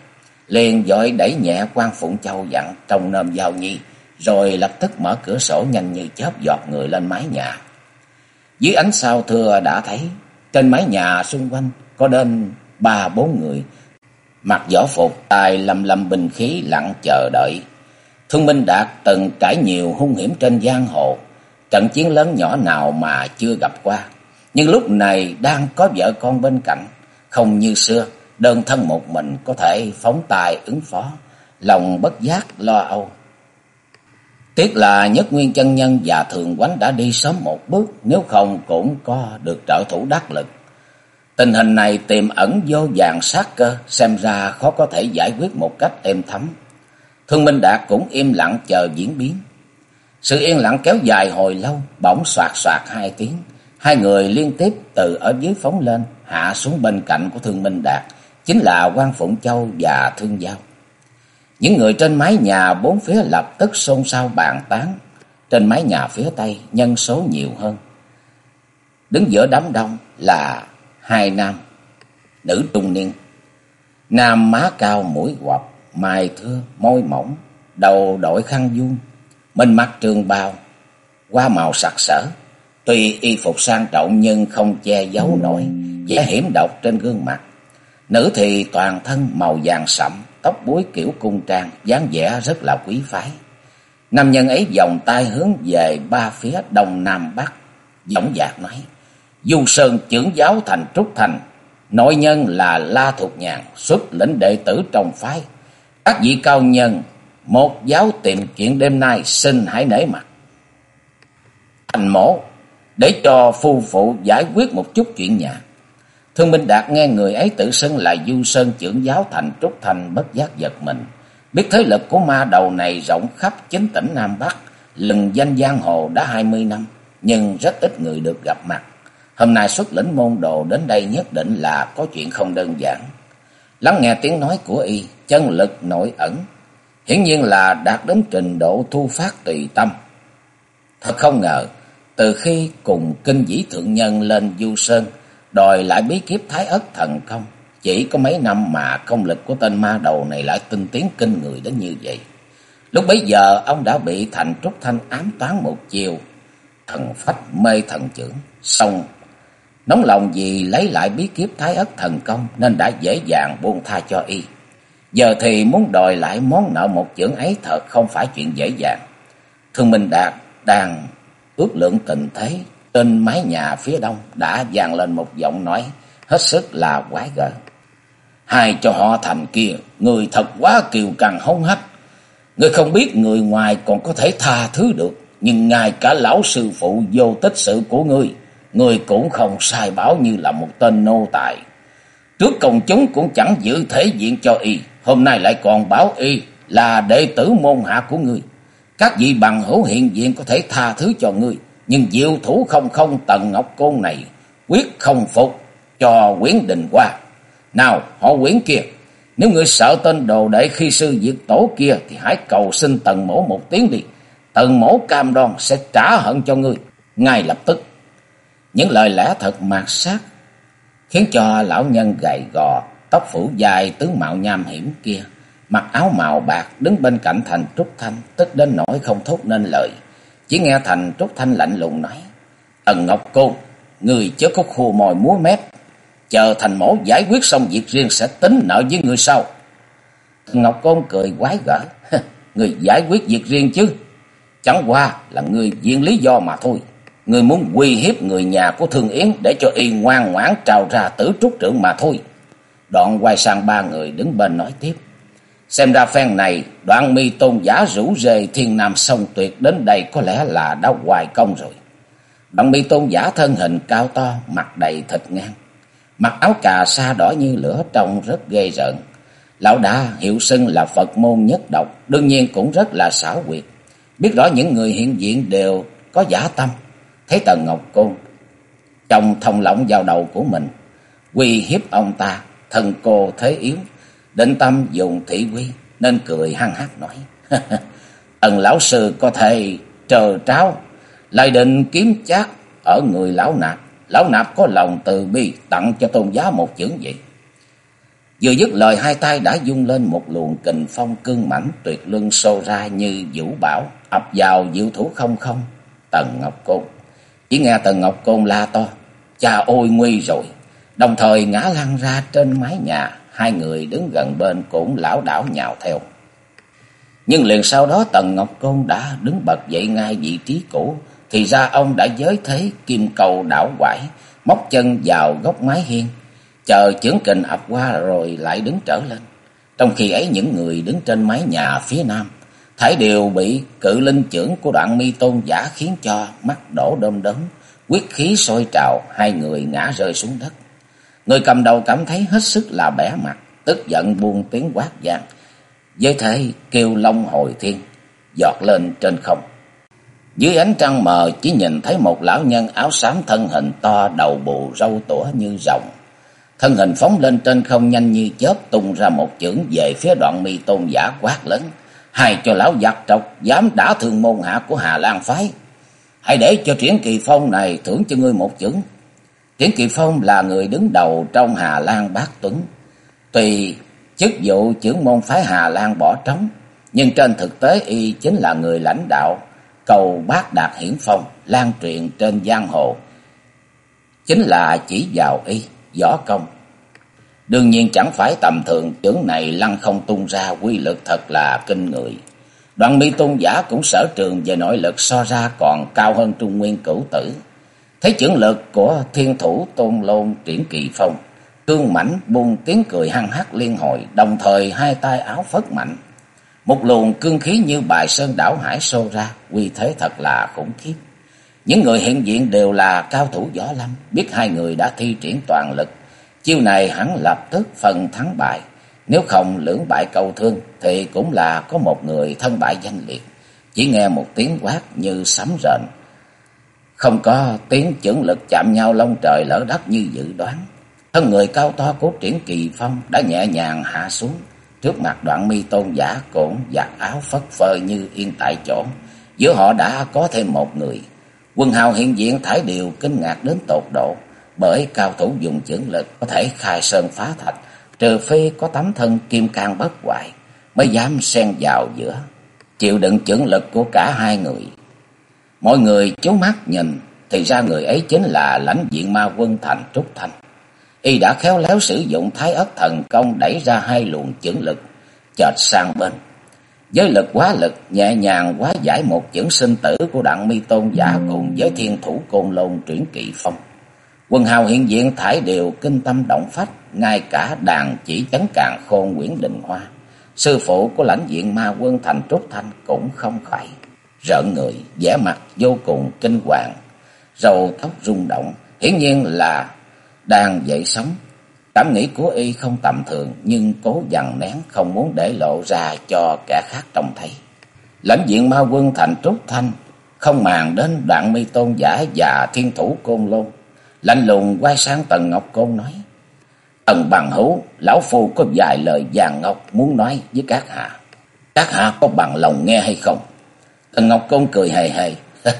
liền dội đẩy nhẹ quan Phụng Châu dặn trong nơm Giao Nhi, rồi lập tức mở cửa sổ nhanh như chớp giọt người lên mái nhà. Dưới ánh sao thưa đã thấy, trên mái nhà xung quanh có đến ba bốn người, mặc võ phục, tài lầm lầm bình khí lặng chờ đợi. Thương Minh Đạt từng trải nhiều hung hiểm trên giang hồ, trận chiến lớn nhỏ nào mà chưa gặp qua. Nhưng lúc này đang có vợ con bên cạnh, không như xưa, đơn thân một mình có thể phóng tài ứng phó, lòng bất giác lo âu. Tiếc là Nhất Nguyên chân Nhân và Thường Quánh đã đi sớm một bước, nếu không cũng có được trợ thủ đắc lực. Tình hình này tiềm ẩn vô vàng sát cơ, xem ra khó có thể giải quyết một cách êm thấm. Thương Minh Đạt cũng im lặng chờ diễn biến. Sự yên lặng kéo dài hồi lâu, bỗng soạt soạt hai tiếng. Hai người liên tiếp từ ở dưới phóng lên, hạ xuống bên cạnh của Thương Minh Đạt, chính là quan Phụng Châu và Thương Giao. Những người trên mái nhà bốn phía lập tức xôn xao bàn tán. Trên mái nhà phía tây nhân số nhiều hơn. Đứng giữa đám đông là hai nam, nữ trung niên. Nam má cao mũi quọc, mày thưa, môi mỏng, đầu đội khăn vuông, mình mặc trường bào, qua màu sặc sỡ. Tuy y phục sang trọng nhưng không che giấu nổi vẻ hiểm độc trên gương mặt. Nữ thì toàn thân màu vàng sậm, tóc búi kiểu cung trang, dáng vẻ rất là quý phái. Nam nhân ấy vòng tay hướng về ba phía đông nam bắc, dõng dạc nói: Du Sơn trưởng giáo thành Trúc Thành, nội nhân là La Thục Nhàn, xuất lĩnh đệ tử trong phái. Các vị cao nhân, một giáo tìm chuyện đêm nay xin hãy nể mặt. Thành mổ, để cho phu phụ giải quyết một chút chuyện nhà. Thương Minh Đạt nghe người ấy tự xưng là Du Sơn trưởng giáo thành Trúc Thành bất giác giật mình. Biết thế lực của ma đầu này rộng khắp chính tỉnh Nam Bắc, lừng danh giang hồ đã hai mươi năm, nhưng rất ít người được gặp mặt. Hôm nay xuất lĩnh môn đồ đến đây nhất định là có chuyện không đơn giản. Lắng nghe tiếng nói của y, chân lực nội ẩn. Hiển nhiên là đạt đến trình độ thu phát tùy tâm. Thật không ngờ, từ khi cùng kinh dĩ thượng nhân lên du sơn, đòi lại bí kiếp thái ất thần công. Chỉ có mấy năm mà công lực của tên ma đầu này lại tinh tiến kinh người đến như vậy. Lúc bấy giờ ông đã bị Thành Trúc Thanh ám toán một chiều. Thần phách mê thần trưởng. Xong nóng lòng vì lấy lại bí kiếp thái ất thần công nên đã dễ dàng buông tha cho y. Giờ thì muốn đòi lại món nợ một chưởng ấy thật không phải chuyện dễ dàng. Thương Minh Đạt đang ước lượng tình thế trên mái nhà phía đông đã vang lên một giọng nói hết sức là quái gở. Hai cho họ thành kia, người thật quá kiều càng hống hách. Người không biết người ngoài còn có thể tha thứ được, nhưng ngài cả lão sư phụ vô tích sự của ngươi, người cũng không sai bảo như là một tên nô tài. Trước công chúng cũng chẳng giữ thể diện cho y, hôm nay lại còn báo y là đệ tử môn hạ của ngươi. Các vị bằng hữu hiện diện có thể tha thứ cho ngươi, nhưng diệu thủ không không tần ngọc côn này quyết không phục cho quyến đình qua. Nào, họ quyến kia, nếu ngươi sợ tên đồ đệ khi sư diệt tổ kia thì hãy cầu xin tần mổ một tiếng đi. Tần mổ cam đoan sẽ trả hận cho ngươi ngay lập tức. Những lời lẽ thật mạt sát khiến cho lão nhân gầy gò, tóc phủ dài tướng mạo nham hiểm kia, mặc áo màu bạc đứng bên cạnh Thành Trúc Thanh, tức đến nỗi không thốt nên lời. Chỉ nghe Thành Trúc Thanh lạnh lùng nói, Ân Ngọc Cô, người chớ có khô mồi múa mép, chờ thành mổ giải quyết xong việc riêng sẽ tính nợ với người sau. Ngọc Côn cười quái gở, người giải quyết việc riêng chứ, chẳng qua là người diện lý do mà thôi. Người muốn uy hiếp người nhà của Thương Yến để cho y ngoan ngoãn trào ra tử trúc trưởng mà thôi. Đoạn quay sang ba người đứng bên nói tiếp. Xem ra phen này, đoạn mi tôn giả rủ rê thiên nam sông tuyệt đến đây có lẽ là đã hoài công rồi. Đoạn mi tôn giả thân hình cao to, mặt đầy thịt ngang. Mặc áo cà sa đỏ như lửa trông rất ghê rợn. Lão đã hiệu xưng là Phật môn nhất độc, đương nhiên cũng rất là xảo quyệt. Biết rõ những người hiện diện đều có giả tâm. Thấy Tần Ngọc Côn, trong thông lỏng vào đầu của mình, quy hiếp ông ta, thân cô thế yếu, định tâm dùng thị quy, nên cười hăng hắc nói. Ân lão sư có thể trờ tráo, lại định kiếm chát ở người lão nạp. Lão nạp có lòng từ bi tặng cho tôn giá một chưởng vậy. Vừa dứt lời hai tay đã dung lên một luồng kình phong cương mãnh tuyệt luân xô ra như vũ bảo, ập vào diệu thủ không không, Tần Ngọc Côn. Chỉ nghe Tần Ngọc Côn la to, cha ôi nguy rồi, đồng thời ngã lăn ra trên mái nhà, hai người đứng gần bên cũng lão đảo nhào theo. Nhưng liền sau đó Tần Ngọc Côn đã đứng bật dậy ngay vị trí cũ, thì ra ông đã giới thế kim cầu đảo quải, móc chân vào góc mái hiên, chờ chưởng kình ập qua rồi lại đứng trở lên. Trong khi ấy những người đứng trên mái nhà phía nam, thảy đều bị cự linh trưởng của đoạn mi tôn giả khiến cho mắt đổ đom đóm, quyết khí sôi trào, hai người ngã rơi xuống đất. Người cầm đầu cảm thấy hết sức là bẻ mặt, tức giận buông tiếng quát vang, với thể kêu long hồi thiên, giọt lên trên không. Dưới ánh trăng mờ chỉ nhìn thấy một lão nhân áo xám thân hình to đầu bù râu tủa như rồng. Thân hình phóng lên trên không nhanh như chớp tung ra một chưởng về phía đoạn mi tôn giả quát lớn hay cho lão giặc trọc, dám đả thường môn hạ của Hà Lan phái. Hãy để cho Triển Kỳ Phong này thưởng cho ngươi một chưởng. Triển Kỳ Phong là người đứng đầu trong Hà Lan bát tuấn. Tùy chức vụ trưởng môn phái Hà Lan bỏ trống. Nhưng trên thực tế y chính là người lãnh đạo cầu bát đạt hiển phong lan truyền trên giang hồ chính là chỉ vào y, võ công đương nhiên chẳng phải tầm thường chưởng này lăng không tung ra quy lực thật là kinh người đoạn mi tôn giả cũng sở trường về nội lực so ra còn cao hơn trung nguyên cửu tử thấy chưởng lực của thiên thủ tôn lôn triển kỳ phong cương mãnh buông tiếng cười hăng hắc liên hồi đồng thời hai tay áo phất mạnh một luồng cương khí như bài sơn đảo hải xô ra, quy thế thật là khủng khiếp. Những người hiện diện đều là cao thủ võ lâm, biết hai người đã thi triển toàn lực. Chiêu này hắn lập tức phần thắng bại. Nếu không lưỡng bại cầu thương, thì cũng là có một người thân bại danh liệt. Chỉ nghe một tiếng quát như sấm rền. Không có tiếng chưởng lực chạm nhau lông trời lỡ đất như dự đoán. Thân người cao to của triển kỳ phong đã nhẹ nhàng hạ xuống. Trước mặt đoạn mi tôn giả cổn giặt áo phất phơ như yên tại chỗ. Giữa họ đã có thêm một người. Quân hào hiện diện thải điều kinh ngạc đến tột độ. Bởi cao thủ dùng chưởng lực có thể khai sơn phá thạch. Trừ phi có tấm thân kim can bất hoại mới dám xen vào giữa. Chịu đựng chưởng lực của cả hai người. Mọi người chú mắt nhìn thì ra người ấy chính là lãnh diện ma quân thành Trúc Thanh. Y đã khéo léo sử dụng thái ất thần công đẩy ra hai luồng chưởng lực, chợt sang bên. Với lực quá lực, nhẹ nhàng quá giải một chưởng sinh tử của đặng mi tôn giả cùng với thiên thủ côn lôn chuyển kỵ phong. Quần hào hiện diện thải đều kinh tâm động phách, ngay cả đàn chỉ chấn càng khôn Nguyễn Đình Hoa. Sư phụ của lãnh diện ma quân thành Trúc Thanh cũng không khỏi. Rợn người, vẻ mặt vô cùng kinh hoàng, râu tóc rung động, hiển nhiên là đang dậy sống. Cảm nghĩ của y không tầm thường nhưng cố dằn nén không muốn để lộ ra cho kẻ khác trông thấy. Lãnh diện ma quân thành Trúc Thanh không màng đến đoạn mi tôn giả và thiên thủ côn lôn. Lạnh lùng quay sang Tần Ngọc Côn nói. Tần bằng hữu, lão phu có vài lời vàng ngọc muốn nói với các hạ. Các hạ có bằng lòng nghe hay không? Tần Ngọc Côn cười hề hề.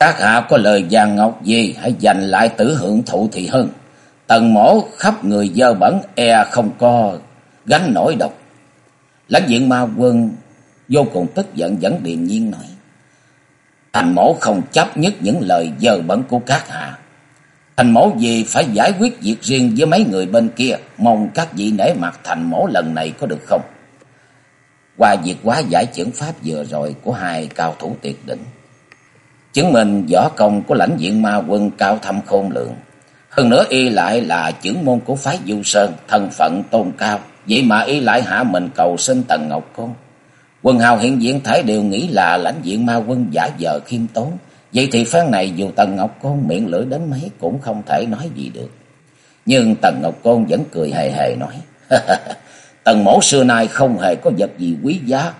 Các hạ có lời vàng ngọc gì hãy dành lại tử hưởng thụ thì hơn. Tần mổ khắp người dơ bẩn e không có gánh nổi độc. Lãnh diện ma quân vô cùng tức giận vẫn điềm nhiên nói. Thành mổ không chấp nhất những lời dơ bẩn của các hạ. Thành mổ gì phải giải quyết việc riêng với mấy người bên kia. Mong các vị nể mặt thành mổ lần này có được không? Qua việc quá giải trưởng pháp vừa rồi của hai cao thủ tuyệt đỉnh. Chứng minh võ công của lãnh diện ma quân cao thâm khôn lượng. Hơn nữa y lại là trưởng môn của phái Du Sơn, thân phận tôn cao. Vậy mà y lại hạ mình cầu xin Tần Ngọc Côn. Quân hào hiện diện thái đều nghĩ là lãnh diện ma quân giả vờ khiêm tốn. Vậy thì phen này dù Tần Ngọc Côn miệng lưỡi đến mấy cũng không thể nói gì được. Nhưng Tần Ngọc Côn vẫn cười hề hề nói. Tần mổ xưa nay không hề có vật gì quý giá.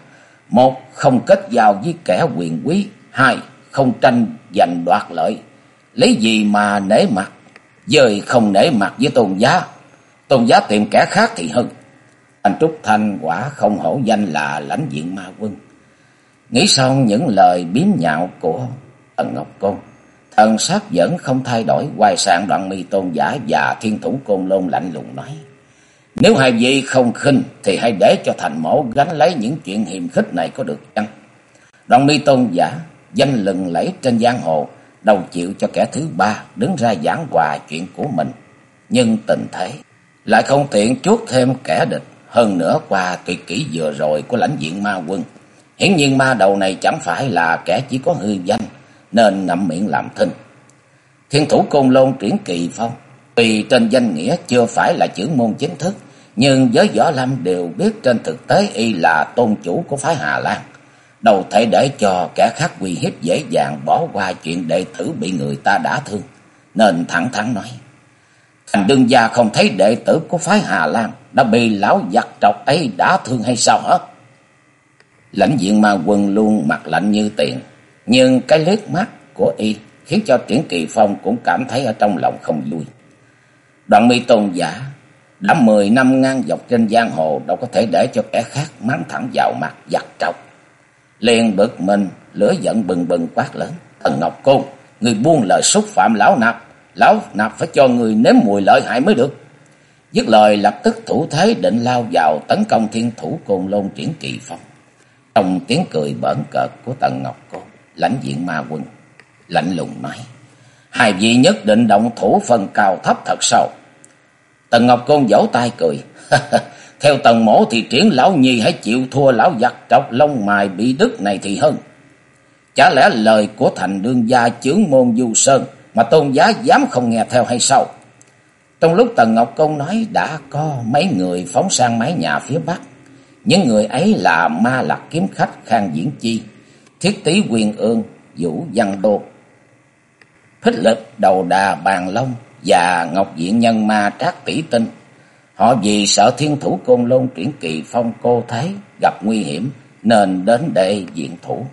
Một, không kết giao với kẻ quyền quý. Hai, không tranh giành đoạt lợi. Lấy gì mà nể mặt, dời không nể mặt với tôn giá. Tôn giá tìm kẻ khác thì hơn. Anh Trúc Thanh quả không hổ danh là lãnh diện ma quân. Nghĩ xong những lời biếm nhạo của ân Ngọc Côn. Thần sát vẫn không thay đổi, quay sang đoạn mi tôn giả và thiên thủ côn lôn lạnh lùng nói. Nếu hai vị không khinh thì hãy để cho thành mẫu gánh lấy những chuyện hiềm khích này có được chăng? Đoạn mi tôn giả danh lừng lẫy trên giang hồ, đầu chịu cho kẻ thứ ba đứng ra giảng hòa chuyện của mình. Nhưng tình thế lại không tiện chuốt thêm kẻ địch, hơn nữa qua tuyệt kỹ vừa rồi của lãnh diện ma quân. Hiển nhiên ma đầu này chẳng phải là kẻ chỉ có hư danh, nên ngậm miệng làm thinh. Thiên thủ côn lôn triển kỳ phong, tuy trên danh nghĩa chưa phải là chữ môn chính thức, nhưng giới võ lâm đều biết trên thực tế y là tôn chủ của phái Hà Lan đâu thể để cho kẻ khác uy hiếp dễ dàng bỏ qua chuyện đệ tử bị người ta đả thương, nên thẳng thắn nói. Thành đương gia không thấy đệ tử của phái Hà Lan đã bị lão giặc trọc ấy đả thương hay sao hết. Lãnh diện ma quân luôn mặt lạnh như tiền, nhưng cái liếc mắt của y khiến cho Triển Kỳ Phong cũng cảm thấy ở trong lòng không vui. Đoạn mi tôn giả đã mười năm ngang dọc trên giang hồ đâu có thể để cho kẻ khác mắng thẳng vào mặt giặt trọc liền bực mình, lửa giận bừng bừng quát lớn. Thần Ngọc Côn, người buông lời xúc phạm lão nạp, lão nạp phải cho người nếm mùi lợi hại mới được. Dứt lời lập tức thủ thế định lao vào tấn công thiên thủ côn lôn triển kỳ phong. Trong tiếng cười bẩn cợt của Tần Ngọc Côn, lãnh diện ma quân, lạnh lùng nói. Hai vị nhất định động thủ phần cao thấp thật sâu. Tần Ngọc Côn vỗ tay cười. Theo tần mổ thì triển lão nhi hãy chịu thua lão giặc trọc lông mài bị đứt này thì hơn. Chả lẽ lời của thành đương gia chướng môn du sơn mà tôn giá dám không nghe theo hay sao? Trong lúc Tần Ngọc Công nói đã có mấy người phóng sang mái nhà phía bắc. Những người ấy là ma lạc kiếm khách Khang Diễn Chi, Thiết Tý Quyền Ương, Vũ Văn Đô, thích lực Đầu Đà Bàn Long và Ngọc Diện Nhân Ma Trác Tỷ Tinh. Họ vì sợ thiên thủ côn lôn chuyển kỳ phong cô thấy gặp nguy hiểm nên đến đây diện thủ.